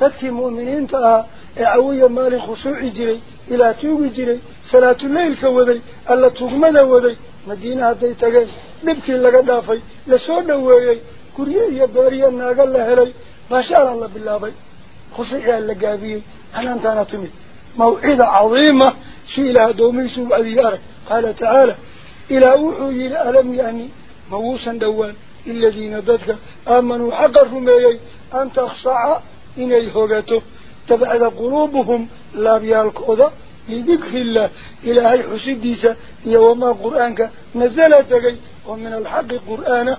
dadkii mu'miniinta ahaa ee cawiya maalin khushuuci jiray ilaa tuugi jiray salaatuleylka waday alla tugmada waday madiine hadday tageen dhibkii laga dhaafay lasoo dhaweeyey gurye iyo beeriyo naaga la helay maashaallah la bilaabay khushuuciaa la gaabiyey hanaantaana timid cadiima si ilaah addoomihiisuu adiyi arag قال تعالى إلى وحي ألم يعني موسى دوان. الذين ضدك آمنوا حق الرميي أن تخشع إني هغته تبعد قلوبهم لا بيالكوضة لذكر الله إلى هاي حسديسة يوما قرآنك نزلت ومن الحق قرآن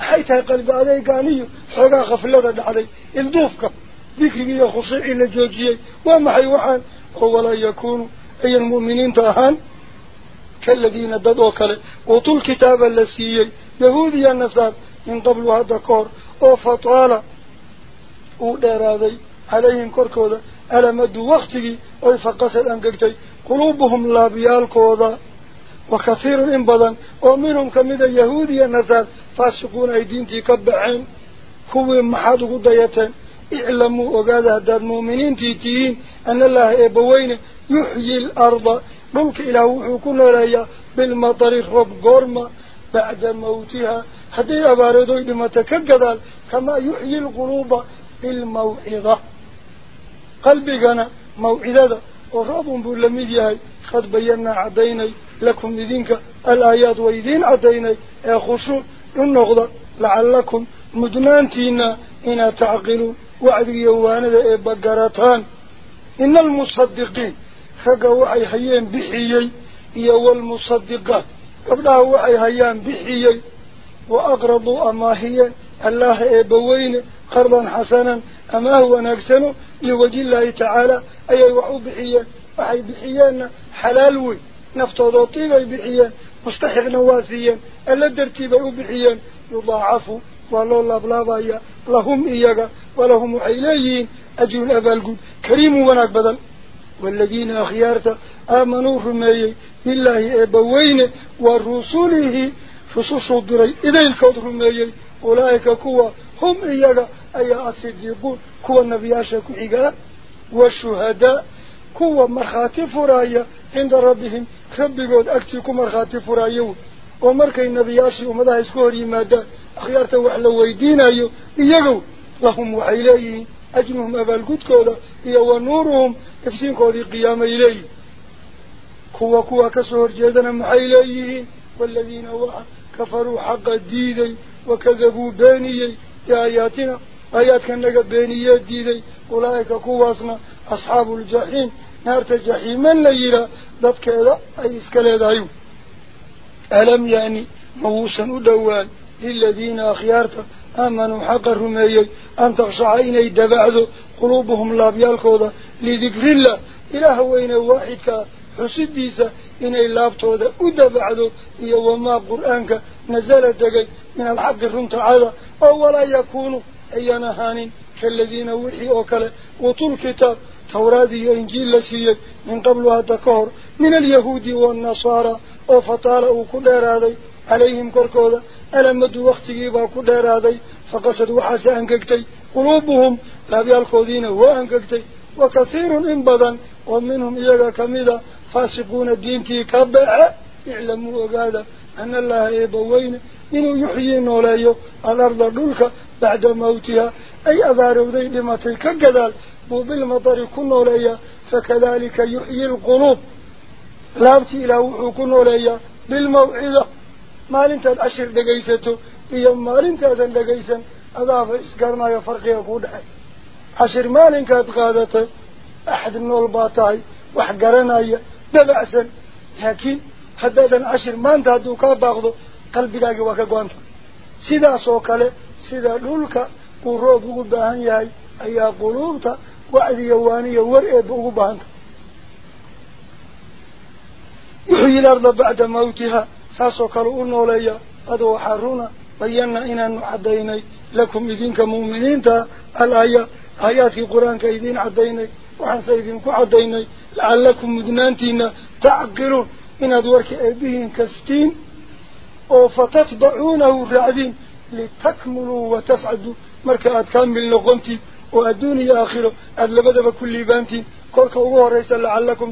حيث قلب عليه قانيه حقا غفلة عليه الضوفك ذكري يخصي إلى جوجيه وما حيوحان. ولا يكون أي المؤمنين تاهان كالذين ددوا كله وطول الكتاب اللسيي يهودي النصار من قبل هذا كور. أو فطالة. ودراذي عليهم كركودا ألا مدوا وقتي. أو فقس الأنقلتي قلوبهم لا بيالكودا وكثير إنبضا ومنهم كمدى يهودي النصار. فاسقون أيدين تكبعين كوي محادق ضيتين اعلموا وقال هذا المؤمنين تيتين أن الله إبوين يحيي الأرض. ملك إلى وحكونا لها بالمطر رب قرمة بعد موتها. هذه أباردو لما تكقدال كما يحيي القلوب بالموعظة. قلبنا موعظة ورب بلميديها قد بينا عديني لكم لذينك. الآيات ويدين عديني. يخشوا النغضة لعلكم مدنانتين. إن تعقلوا وعد يوانا ذا بقرتان إن المصدقين خجوا عيهم بحيي يو المصدقة قبلها وعيهم بحيي. وأقرضوا أما هي الله أبوين قرضا حسنا أما هو نكسن لوجه الله تعالى أي وعوب بحيان وعي بحيانا حلالوي نفترض طيبا بحيان مستحق نوازيا ألا درتيبا بحيان يضاعفوا laablaabaya lahum iyaga walahum waxay leeyihiin ajrun abaalguud kariimun wanaag badan. والذين أخيارت آمنوا رميي بالله إبوين ورسوله فسوس الدري إذين كود رميي أولئك كوا هم إياك أي أصدقون كوا النبياشا كعيقا والشهداء كوا مرخاتي فرايا عند ربهم ربكود أكتكوا مرخاتي فرايا ومركي النبياشي ومدها يسكوري مادا أخيارت وحلا ويدين أيو إياكو لهم وحيليين أجنهم أبال قد كودا هي ونورهم إفسين كودي قيام إليه كوا كوا كسور جيدنا محيليه والذين وحا كفروا حق الديدي وكذبوا بانيي بآياتنا آيات كان لك بانيات ديدي أولئك كواسنا أصحاب الجحيم نار تجحيما ليلا ذاتك إذا أي إسكالي دايو ألم يعني؟ موسى دوان للذين أخيارته آمنوا حق الرميي أن تخشع إني دبعذو قلوبهم لابيالكودا لذكر الله. إله وين واحدك حسديسة إني لابتودا أدبعذو إيا وما قرآنك نزل دقي من الحق الرمت عادا أولا يكونوا أي نهان كالذين وحي أوكلا وطول كتاب تورادي إنجيل لسيك من قبل هذا كهر. من اليهود والنصارى. وفطال كل هذا عليهم كركودا ألمدوا وقتي باكو ديرادي فقصد وحاسا أنككتي قلوبهم لا بيالكودين هو أنككتي وكثير إن بدن ومنهم إيجا كميدا فاسقون الدين تي كبع اعلموا وقادا أن الله يبوين إنه يحيي نوليه الأرض دولك بعد موتها أي أبارو ذي لما تلك قدال بالمطر كن نوليه فكذلك يحيي القلوب لابتي إلى وحو كن نوليه بالموعظة maalintaad cashir dhegaysato iyo maalintaadan dhegaysan adaaba isgaranaayo farqiga kuu dhexay cashir maalinkaad qaadato أحد النول باطاي وحقرنا دبعسا لكن هدادا عشر ما انت هدو كاباغضو قلبي لاقي وكا قوانتا سيدا سوكالي سيدا لولكا وروب وقباهن ياي أيا قلوبتا وعدي يواني ورئب وقباهنتا يحيي الأرض بعد موتها. ساسو كالو نوليا أدو حارونا. بينا إنا نعديني. لكم إذنك مؤمنين الآية. آيات القرآن كإذين عديني. وعن سيدين عديني. لعلكم مدنانتين تعقلون. من أدورك أبيهن كستين. فتتبعونه الرعدين لتكملوا وتسعدوا. مركات كامل لغمتي. وأدوني آخره. أدلبد بكل بانتي. كلك الله ريسا لعلكم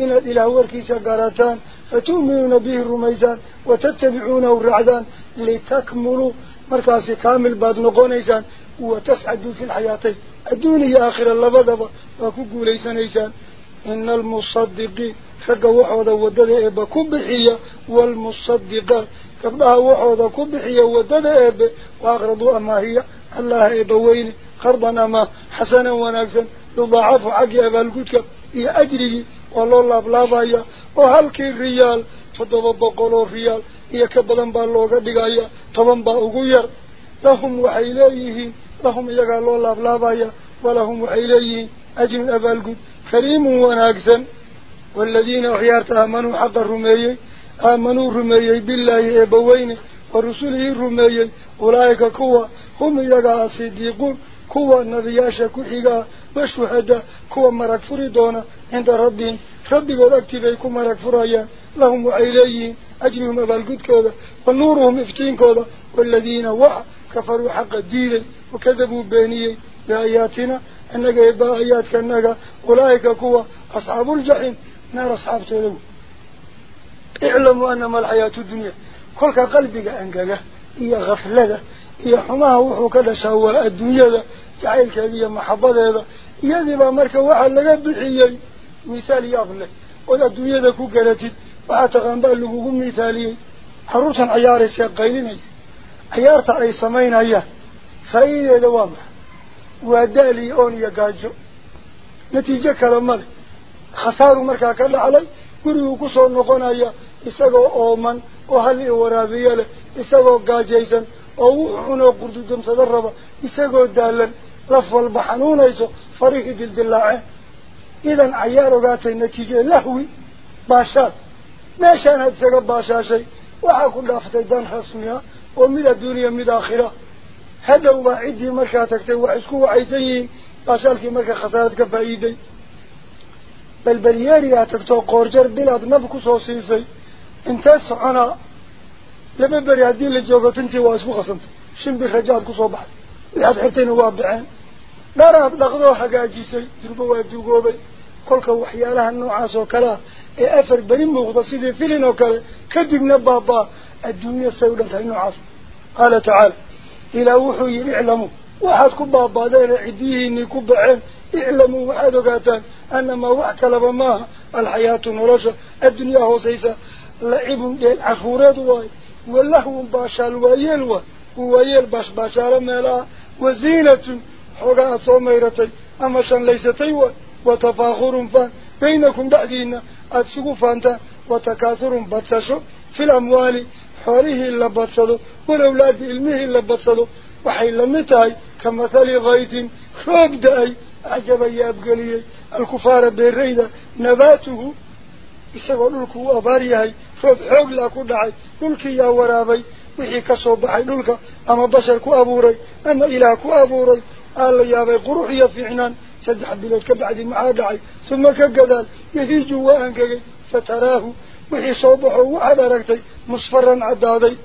إن الإله وركيسا قارتان فتؤمنون به الرميزان وتتبعونه الرعدان لتكملوا مركز كامل بعد نقونيسان وتسعدوا في الحياتين أدوني آخر اللبدب وكقوا ليس نيسان إن المصدقين فقا وحوضا ودد إبا كبحية والمصدقات كبها وحوضا كبحية ودد إبا والله الله بلابايا وهلك الريال فضبب الريال إيا كبدا باللوغة دقايا طبا باقوير لهم وحيليه لهم يقال الله بلابايا ولهم وحيليه أجر أبا القد كريم ونكسا والذين أحيارت آمنوا حق الرميي آمنوا رميي بالله إبوين كوا نبياشا كحيقا وشهدا كوا مرك فريدونا عند ربهم ربي قد أكتبيكم مرك فرايا. لهم وعيليين أجلهم أبالقود كودا. ونورهم إفتين كودا. والذين وح كفروا حق الدين وكذبوا بينيه بآياتنا. أنك إبا آياتك أنك أولئك كوا أصحاب الجحيم. نار أصحاب تلو. هي غفلة هي حماه وحو كذا شهوة الدنيا جعيلك هذه محبة هذا يذب مركا وحل لك بحيي مثال يغلق ولا الدنيا ذا كوكالتي وعاتقان بألقوكم مثالي حروسا عياري سيقايلين عيارتا أي سمين أياه فإذا دوامه ودالي أون يقاجو نتيجة كلمة khasaaru markaa ka dhacday guriguu kusoo noqonaya isagoo ooman وحل ورابي له إسقوا قاجيزا أو عنا قرد دم صدربا إسقوا دالا لف والبحنون إسق فريه جلد الله إذا عيار وقعت النتيجة لهوي باشا ما شان هاد سقى باشا شيء وحاكم لافتي دان خصميا ومن الدنيا من الآخرة هذا هو عدي مركا تكتب وعسكو عيسيين باشا لكي مركا خسارت كفايدي بل بل ياري اعتبتو قرجر بلاد نبكو سوسيسي waa isku qasantay shimbir rajaad kusoo baxay waxaad xirtayna waa baxeen dharaad dhaqdoo hagaajisay durba waa duugoobay kolka waxyaalaha noocaas oo kale ah ee afar beri muuqda sidii filin oo kale kadibna baabaa adduunya say u dhan tahay noocaas qaala tacaala ilaa wuxuu yidhi iclamuu waxaad ku baabaadeene cidiyihiinii ku baxeen اعلموا وحاد وقاتان أنما وحك لبماها الحياة نرشة الدنيا هو سيسا لعب ديل عفورات واي واللهو باشال ويل واي ويل باش باشال ميلا وزينة حقاء صوميرتي أما شان ليستي واي وتفاخر فان بينكم بعدين أتسقوا فانتا وتكاثر بطسشو في الأموال حوله إلا بطسدو والأولاد إلمه إلا بطسدو وحي لمتاي كمثل غيث خوب داي عجب يا أبقلي الكفار بالريدة نباته u abaar yahay فوق حوق لأكو دعي نلقي يا ورابي وحي كسوب بحي نلقى أما بشر كأبوري أما إله كأبوري قال لي يا بي قروحي في عنان سدح بلدك بعد ما دعي ثم كقدال يهي جواهن كي فتراه وحي صوبه وعلى ركتي مصفرا عدادي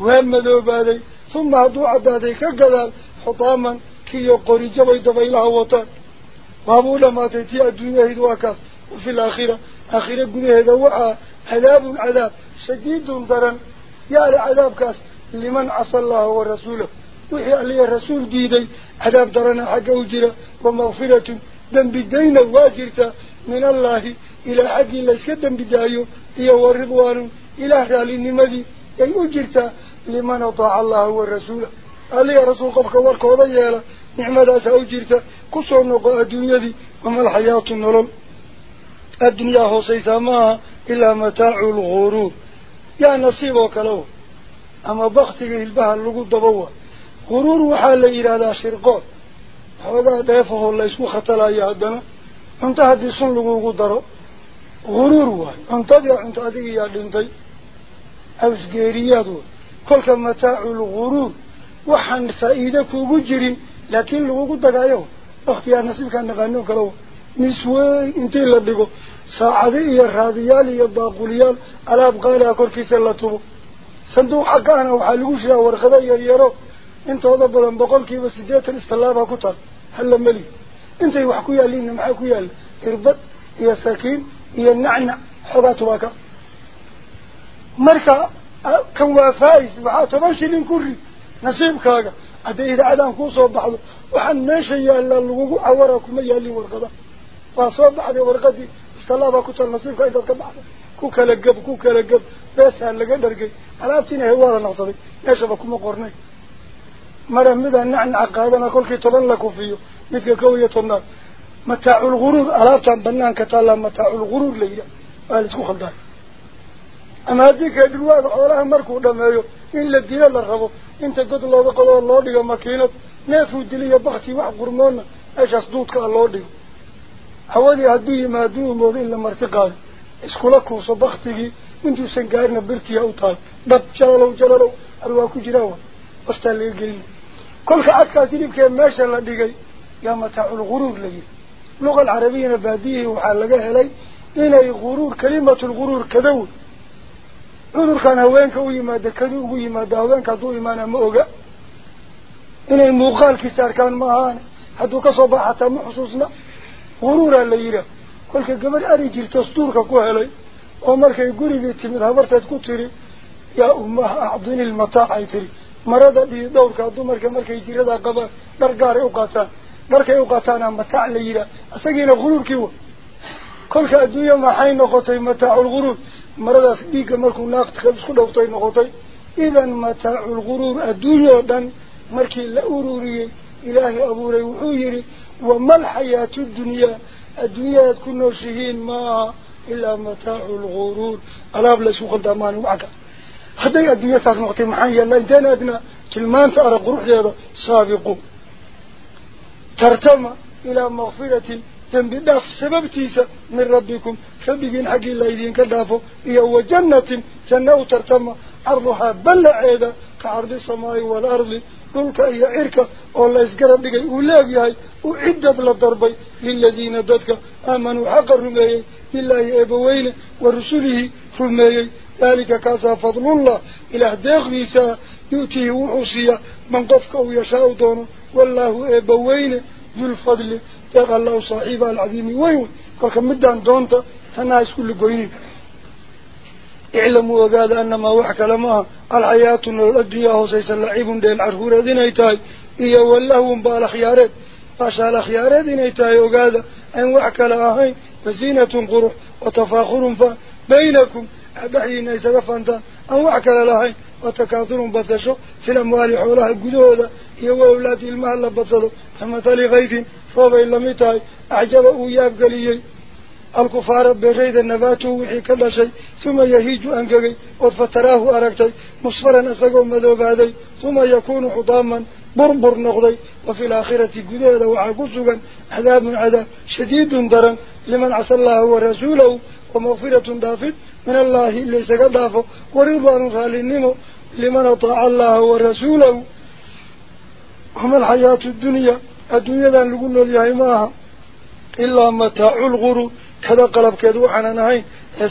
وهمدوا بادي ثم عدو عدادي كقدال حطاما كي يقري جوي دبي لهوطان وابو لما تيتي الدنيا هدوا كاس وفي الآخرة آخر قده دوعا عذاب عذاب. شديد ضرا يا عذاب كاس لمن عصى الله ورسوله. وحي عليه الرسول ديدي. عذاب درنا حق وجرة ومغفرة. ذنب الدين واجرة من الله إلى حق ليس ذنب دايو. هي ورضوان إلى رالي النمذي. أي أجرت لمن أطاع الله ورسوله. عليه رسول قبك ورك وضيالا nicmadaas ha u jirta kusoo noqo adduunyadii wama alxayaatu nolol addunyaa hoosaysaa maaha ilaa mataacu lguruur yaa nasiib oo kale wa ama baktiga hilbaha lagu dabo wa guruur waxaa la yidhaahdaa shirqood xoogaa dheefahoo laysku khatalayo haddana cunto haddii sun lagugu daro guruur waayo cuntadii cunto adigiyaa dhintay awsgeeriyaad way kolka mataacu lguruur waxaan faa'iide kuugu jirin laakiin lagugu dagaayo waktigaa nasiibkaa saacado iyo raadiyaal iyo baaquliyaal alaab qaaliha korkiisa la tubo sanduuq xaggaana waxaa lagu shidaa warqado yaryaro intooda badan boqolkiiba siddeetan istallaabha ku taal hala meli intay wax ku yaalliinna maxaa ku yaalla irbad iyo sakiin iyo nacnac xoogaa tubaaka marka kan waa faa'is waxaa toban shilin ku rid nasiibkaaga hadday idaacadaan kuusoo baxdo waxaan meesha yaallaa lagugu cawara kuma yaalin warqada فاصوب بعد ورقتي استلابا كتر نصيب كاي دلك بعد كوكا لقب جب كو كلا جب بس هالجا درجي على أبتين هوا النصبي نشوف كم قرنى مرمى ده نحن عقادنا كل كي تبان لكم فيه متى قوية تنا متاع الغرور على بنان كتالا متاع الغرور ليه أليسكو خلدا أما هذيك الواد أوله مركو دمايو إن لدينا الرغبة إن تجد الله قدر الله ديو مكينة نافو الدليل بغتي وحق قرمانا أجاس دوتك الله ديو حوالي هذه ما دون مضي إلا مرتقال إسكولكو صبختي منذ سنقارنا برتي أوطال باب جلالو جلالو أرواكو جلالو أستالي قليل كل حقا تريب كان ماشا الله بيقى يا متاع الغرور لي اللغة العربية نباديه وحالقه لي إلا غرور كلمة الغرور كدو عذر كان هوانك ويما دكدو ويما داوانك دو إمانا موغا إلا مغال كسار كان ماهان حدوك صباحة محسوسنا gabadh ari jirta stuurka ku helay oo markay gurigii timid habarteed ku tiri yaa umaha acdini lmataac ay tiri marada dhiyo dhowrkaa dumarka markay jiradaa qabaan dhar gaaray u qaataan dharkay u qaataana mataac la yihaah isagiina guruurkii wa kolka adduunya maxay noqotay mataaculguruur maradaas dhiigga markuu naaqtka isku dhowtay noqotay idan mataaculguruur adduunya oo dhan markii la ururiyey ilaahay abuuray wuxuu yidhi وما الحياة الدنيا؟ الدنيا تكون شهين ما إلا متاع الغرور. ألا بلا سوق الدمان وعقا حتى الدنيا ساس نغطي معايا اللي انتين أدنى. كلمان تأرى قروح هذا سابق ترتمى إلى مغفرة تنبي. داف سبب تيسى من ربكم. خبقين حق الله يدين كدافه هي هو جنة. جنة ترتمى عرضها بلع هذا كعرض السماء والأرض. قلت أي عركة الله يسكرن بك أولاك ياهي وعدت للضربي للذين ضدك آمنوا حق الرميه بالله أبوين ورسله رميه ذلك كاسا فضل الله إلى داخل نساء يؤتيه وحصية من قفك يشاء دونه والله أبوين ذو الفضل يقال الله صاحب العظيم ويون فكمدان دونته تنعيش كل قوينك اعلموا وقال أنما وحك لما الحياة هو سيس اللعب ديل عرهورة ديني تاي إيا واللهم بالخيارات فاشا الخيارات ديني تاي وقال أن وحك لأهين فزينة قروح وتفاخر بينكم. أبحيين يسقفانتا أن وحك لأهين وتكاثر بطشو في الأموال حولها القدودة. إيا وأولاد المال بطلوا كمثال غيث فوضي اللمتاي أعجبه يابق ليي الكفار بريد النبات وحي كل شيء ثم يهيج أنقري وفتراه أركتي مصفرا أسقوا مذوبادي ثم يكون حضاما بربر نغضي وفي الآخرة قدادة وعقصقا عذاب عذاب شديد درا لمن عسى الله ورسوله ومغفرة دافد من الله اللي سقدافه ورضوان خالنمو لمن أطاع الله ورسوله. هم الحياة الدنيا الدنيا ذا نقول له معها إلا متاع الغرور. كذا قلب كذو عنا نهين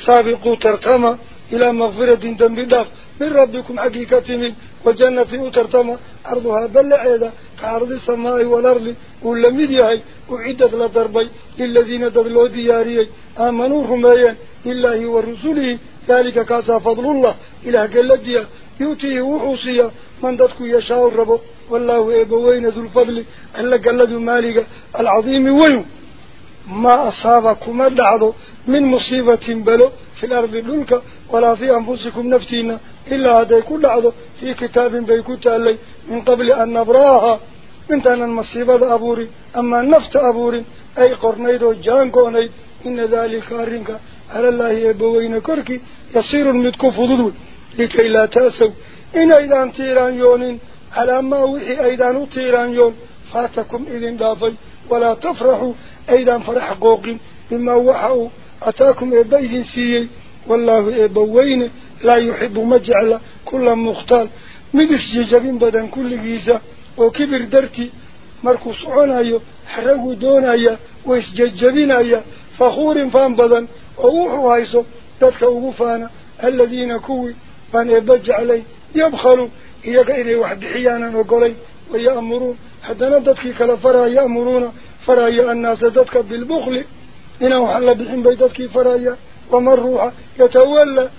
سابقوا ترتمى إلى مغفرة دم داف من ربكم حقيقة من وجنة ترتمى أرضها بلعيدة كعرض السماء والأرض كل مديهي وعدت لضربي للذين تدلوا دياري آمنوا رميا لله ورسوله ذلك كاسا فضل الله إلى قلديا يؤتيه وحوصيا من دتك يشاء الرب والله إبوين ذو الفضل أن لقلد مالك العظيم ويو ما أصابكم الدعض من مصيبة بلو في الأرض للك ولا في أنفسكم نفتينا إلا هذا يكون دعض في كتاب بيكوت علي من قبل أن نبراها. من تانا المصيبة أبوري أما النفت أبوري أي قرنيد وجانكوني إن ذلك أرنك. على الله يبوين كركي يصير المدك فضل لكي لا تأسو إن أيضا تيران يون على ما وحي أيضا تيران يون فاتكم إذن دافي ولا تفرحوا. أيضا فرح قوق مما وحاو أتاكم إبايه سيي والله إيه إبوين لا يحب مجعل كل مختال. مدس ججبين بدن كل جيزة. وكبر درتي مركو صعون أيو حرقو دون أيا ويس فخور فان بدن ووحو هايسو تدك وغفانا. الذين كوي فان إيه إباج علي يبخلوا إياك إلي واحد حيانا وقلي ويأمرون. حتى نددك كلفرها يأمرون. فرايا الناس ذاتك بالبخل. إنه حل بحن بيتك فرايا. ومن روح يتولى.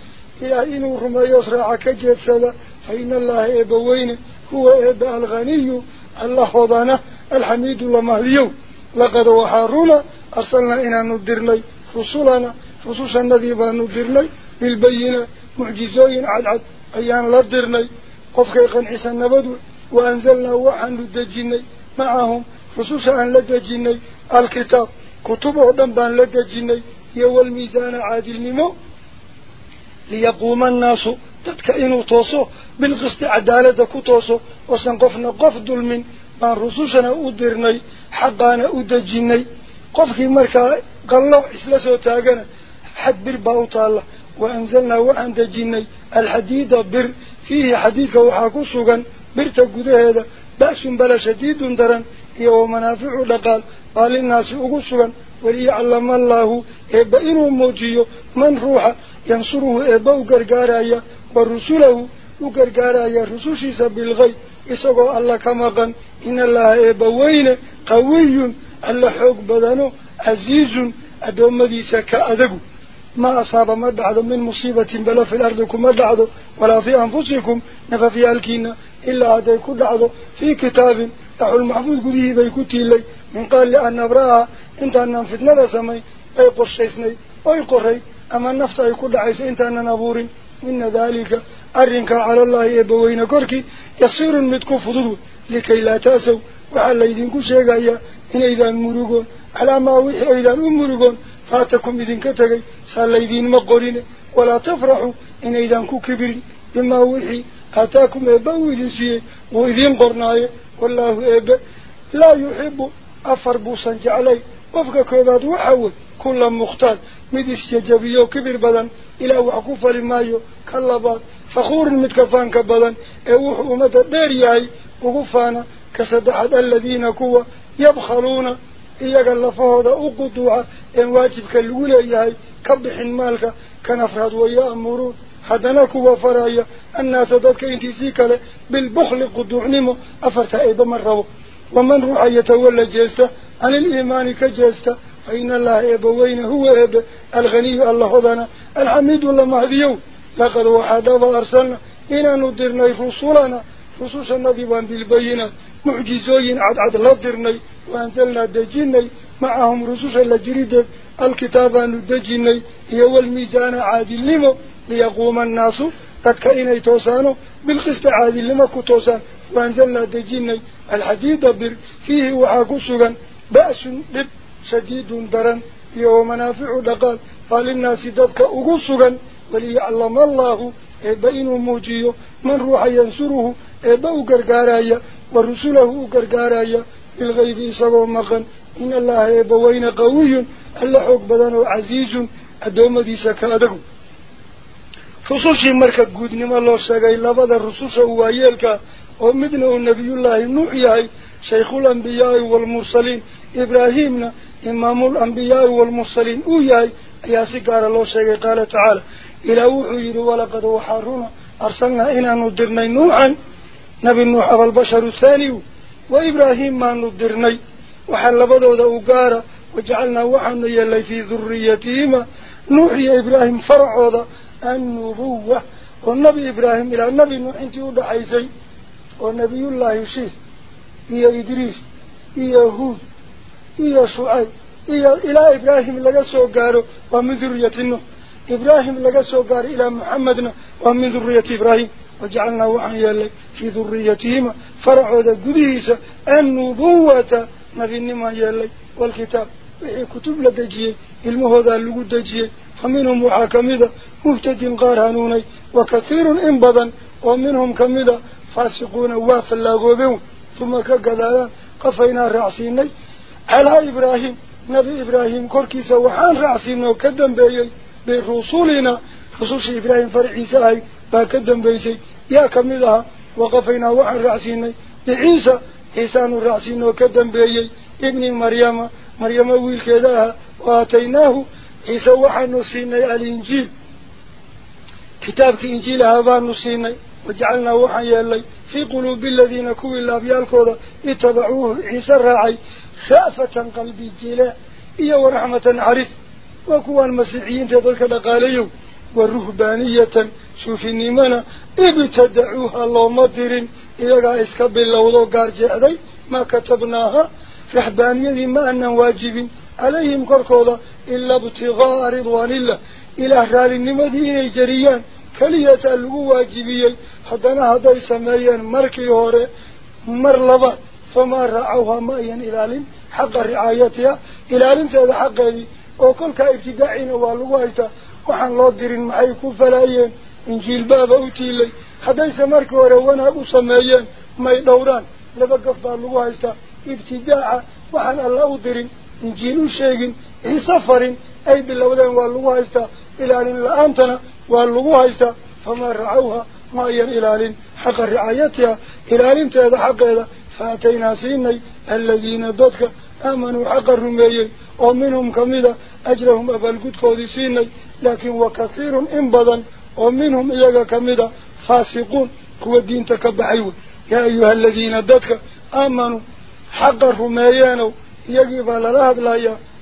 يعين رما يسرع كجد سلا. فإن الله إبوين. هو إبا الغني. الله خضانا الحميد لمهليو لقد وحارونا. أرسلنا إنا ندرنا فصولنا رسوسا نذيبا ندرنا بالبينة. معجزين. عدد عد. أيان لدرنا قفقيقا عسى النبض وأنزلنا وحن الدجين معهم خصوصا أن لدى جيني الكتاب. كتبه دنبان لدى جيني. يوال ميزان عادل نمو. ليقوم الناس. تتكئن توصو. بالغسط عدالة كتوصو وسنقفنا قف ظلم من رسوسنا أدرني حقانا أدجيني قف في مركة قلو إسلسو تاقنا حد بر باوت الله وأنزلنا وعند جيني. الحديد بر. فيه حديث وحاكو سوغن. برتا قده هذا. بأس بلا شديد درن. ومنافع دقال قال الناس أغسوا وليعلم الله إبا إنه موجي من روح ينصره إبا وقرقار أيا ورسوله وقرقار أيا رسوشي سبيل غي إسقو الله قال إن الله إبا وين قوي ألا حق بدنه عزيز أدوم ديسا كأذب ما أصاب ما بعد من مصيبة بلا في الأرضكم ما بعد ولا في أنفسكم نففي ألكينا إلا هذا كل بعد في كتاب أحو المحفوظ قديه بيكوتي لي. من قال لأن أبراها انت أنهم فتنة سمي أي قرشيسني أي قري أما النفط يقول عيس أنت أنه نبور إن ذلك أرنك على الله يبوين كركي يصير المدكو فضل لكي لا تأسو وعلى يدينكو شيقايا إن إذا مرقون على ما وحي إذا مرقون فاتكم إذن كتغي. سأل يدين مقورين ولا تفرحوا إن إذا كو كبير بما وحي. أتاكم إيه أبو جزي وإذين قرناي والله إيه أب لا يحب أفر بوسن جعلي وفق كوباد وحاول كل مختار مدس يجبيو وكبر بدن إلى وعقوف لمايو كلابات فخور المتكفان كبدن إيه أوح ومدى بيرياي وغفانا كسدحد الذين كوا يبخلون إياك اللفهد أقدوها إن واجبك الأولى كبح كبح مالك كنفراد ويأمرون هذا كوا فرايا الناس ذلك إنتي سيكله بالبخل قدوعنمو أفرت أيضا مرة ومن روح يتولى جيستا عن الإيمان كجيستا فإن الله إبا وين هو إبا الغني الله ذنا الحميد والمهديو لقد وحدا وأرسلنا إنا ندرنا فصولنا فصوص النظيبان بالبينة. معجزوين عد عد لدرنا وأنزلنا دجينا معهم رسول رسوس اللجريد. الكتابان دجينا هي والميزان عادل لمو ليقوم الناس قد كإني توسانه بالقسط عادي لما كتوسان. وأنزلنا دجيني الحديد بر فيه وحاقسوغا بأس لب شديد درن. يو منافع لقال. فالناس دبك أقسوغا وليعلم الله بين موجيه من روح ينصره بأو قرقارايا. ورسله قرقارايا. بالغيب إصابه مقا إن الله بوين قوي. اللحوك بدانه عزيز. الدوم ديسك أدقو خصوصي مركة قدني ما الله سجاي لا بد الرسول هو يلك أو مدن النبي الله نوح ياي شيخ الأنبياء والمرسلين إبراهيم إمام الأنبياء والمرسلين أو ياي يا سكار الله سجاي قال تعالى إلى وحيد ولقد وحرنا أرسلنا إنا ندرنا نوحا نبي نوح أبو البشر الثاني وإبراهيم ما ندرنا وحل بدو ذا أقارا وجعلنا وحنا يلي في ذريتهما نوح إبراهيم فرع النبوة. والنبي إبراهيم إلى النبي نوح أنت يودع عيسي. والنبي الله يشيه إيا إدريس. إيا هود. إيا شعي إيا إلى إبراهيم لقى سوقاره ومن ذرية إبراهيم لقى سوقاره إلى محمدنا ومن ذرية إبراهيم. وجعلنا وعيا لك في ذريتهما. فرعود ذا قديسة النبوة. نبي النماء يالك والكتاب. كتب لدجيه. المهوضة اللقود دجيه. فمنهم محاكمة مهتد قارهانوني وكثير انبضا ومنهم كمدا فاسقون وافا لاغوبون ثم كقدالا قفينا رعسيني على إبراهيم نبي إبراهيم كوركي سوحان رعسيني وكدن بيي برسولنا رسول إبراهيم فرعيسى هاي باكدن بيسي. يا كمدها وقفينا وحان رعسيني بعيسى عيسان رعسيني وكدن بيي. ابن مريم مريم ويل كداها وآتيناه عيسى وحان نسيني الإنجيل. كتابك إنجيل هذا نسيني. وجعلنا وحن يلي. في قلوب الذين كوي الله بيالكوضا اتبعوه عيسى الراعي خافة قلبي الجلاء إيا ورحمة عرف وكوى المسيحيين تذلك لقاليو. والرهبانية شوف النمانة ابتدعوها الله مدر عليهم كركوضا إلا ابتغاء رضوان الله. إلى أهرال النمدين جريان. كلية لغو واجبية حدنا هذا يسميان مركي هوري مر لبا فما رعوها ما ين إلالين حق رعايتها. إلالين تهذا حق هذه. وكل كابتداعين واللغو هايتا وحن الله ديرين معي كفلايين إنجيل بابا أوتيلي هذا يسمركي هوري. وأنا أبو سميان ما يدوران لبقف باللغو هايتا ابتداعا وحن الله ديرين إنجيل شيغين إن سفرين أي باللودين واللغو هايتا إلالين لأنتنا واللغو هايستا فما رعوها ما ين إلالين حق رعايتها إلالين تهذا حق هذا فأتينا سيني الذين ضدك آمنوا حق الرميين ومنهم كمدا أجرهم أبالقود كودي سيني لكن وكثير انبضا ومنهم إياك كمدا فاسقون هو الدين تكبحيون يا أيها الذين ضدك آمنوا يجب أن لا هذا لا.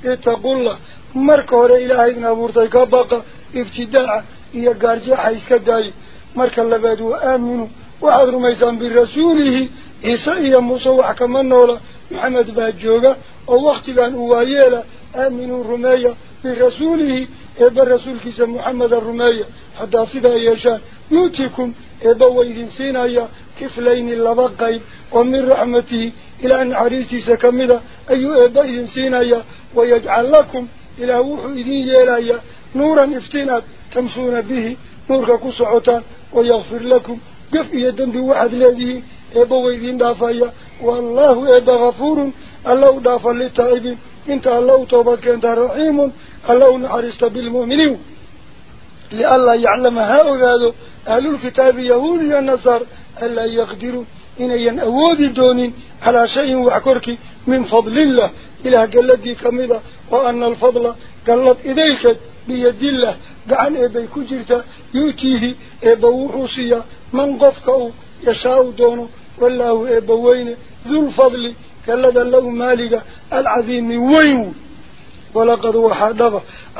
يا تقول مركور إلى هذا نبورتك بقى ابتداء يا جارج عيسى داي. مرك الله بعد وآمنوا وعذر ما يسمى برسوله. عيسى يا موسى وحكمنا محمد بها جوا أو وقت لأن وياه آمنوا رمايا برسوله إيه إبر رسولك محمد الرماية. حتى صدى يشان. يوتيكم إذا ويدين سينايا كفلين اللبقين ومن رحمته إلى أن عريسي سكمدا أيها إذن سينايا ويجعل لكم إلى وحيدين يلايا نورا افتنا تمسون به نور كسعطا ويغفر لكم. قف يدن بوحد لديه إذا ويدين دافايا والله إذا غفور الله دافا للتائبين إنت الله توبك أنت رحيم الله نعرست بالمؤمنين. لألا يعلم هؤلاء أهل الكتاب يهودي النصار ألا يقدروا إن ينأودي دونين على شيء وعكرك من فضل الله. إله قلدي كمذا وأن الفضل قلت إليك بيد الله. قعن إبا كجرتا يؤتيه إبا وحوصيا من قفكه يشاء دونه. والله إبا وين ذو الفضل كالذا له مالك العظيم وين؟ ولقد وحدغ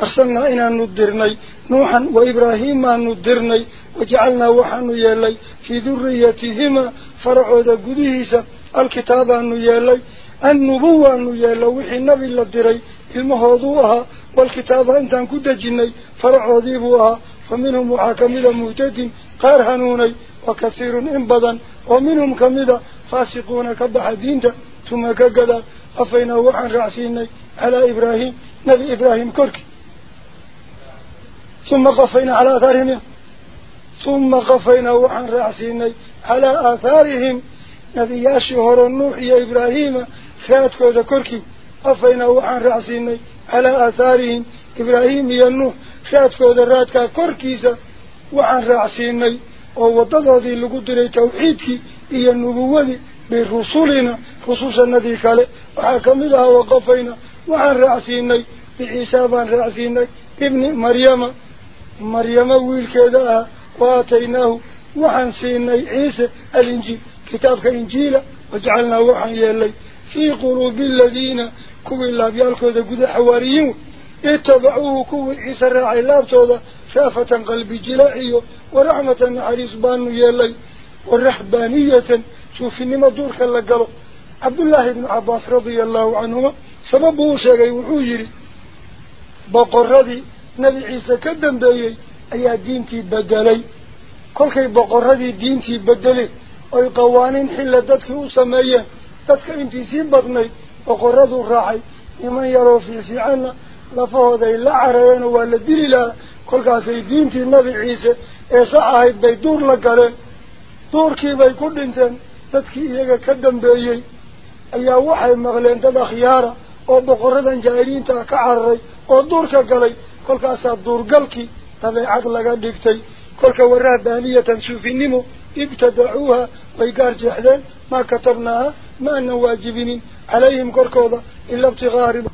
أرسلنا إنا ندرني نوحا وإبراهيم ندرني وجعلنا وحن يلي في ذريتهما فرعوا ذا قديسا الكتاب يلي النبوة يلي وحي النبي اللدري المهوضوها والكتاب انتان كد جني فرع ذيبوها. فمنهم محاكمة مهتد قار هنوني وكثير انبضا ومنهم كمدا فاسقون كبح دينتا ثم كقدا أفينا وحن رعسيني على إبراهيم. نبي إبراهيم كركي. ثم قفينا على آثارهم. ثم قفينا وحن رعسيني على آثارهم. نبي ياشهر النوح يا إبراهيم خاتكو ذا كركي. أفينا وحن رعسيني على آثارهم. إبراهيم ينوح خاتكو ذراتك كوركيسا وعن رعسيني ووضده ذي لقدري توحيدك. إيا النبوة برسولنا خصوصا الذي كالي. وحاكم لها وقفينا وعن رعسيني بعيسابان رعسيني ابن مريم مريم ويل كذا وآتيناه وحن سيني عيسى الإنجيل كتابك إنجيلا وجعلنا وحن يلي. في قلوب الذين كوي الله بيالكوذا قد حواريين اتبعوه كوي عيسى الراعي لابتوذا شافة قلبي جلاعي ورحمة عريس بانو يلي. والرحبانية شوف إنما دور كلا قلو عبد الله بن عباس رضي الله عنهما سببه شيء وحوجري بقردي نبي عيسى كدن بيي أي دينتي بدلي diintii bedeleen oy qawaaniin xilla dadkii u sameeyeen dadka intii sii badnayd boqorraduu raacay niman yaroo fiifiicanna lafahooday la carareen oo waa la dili lahaa kolkaasay diintii nabi ciise ee sax ahayd bay duur la galeen duurkiibay ku dhinteen dadkii iyaga ka dambeeyey إيه وحي مغلين تدا خيارة أو بقردا جايرين تا كعرّي أو دورك قلي كلك اسا دور قلكي تبعي عقلقا ديكتي كلك وراه بانية تنشوفي النمو ابتدعوها ويقار جهدين ما كتبناها ما انواجبين عليهم كركوضة الا ابتغارضا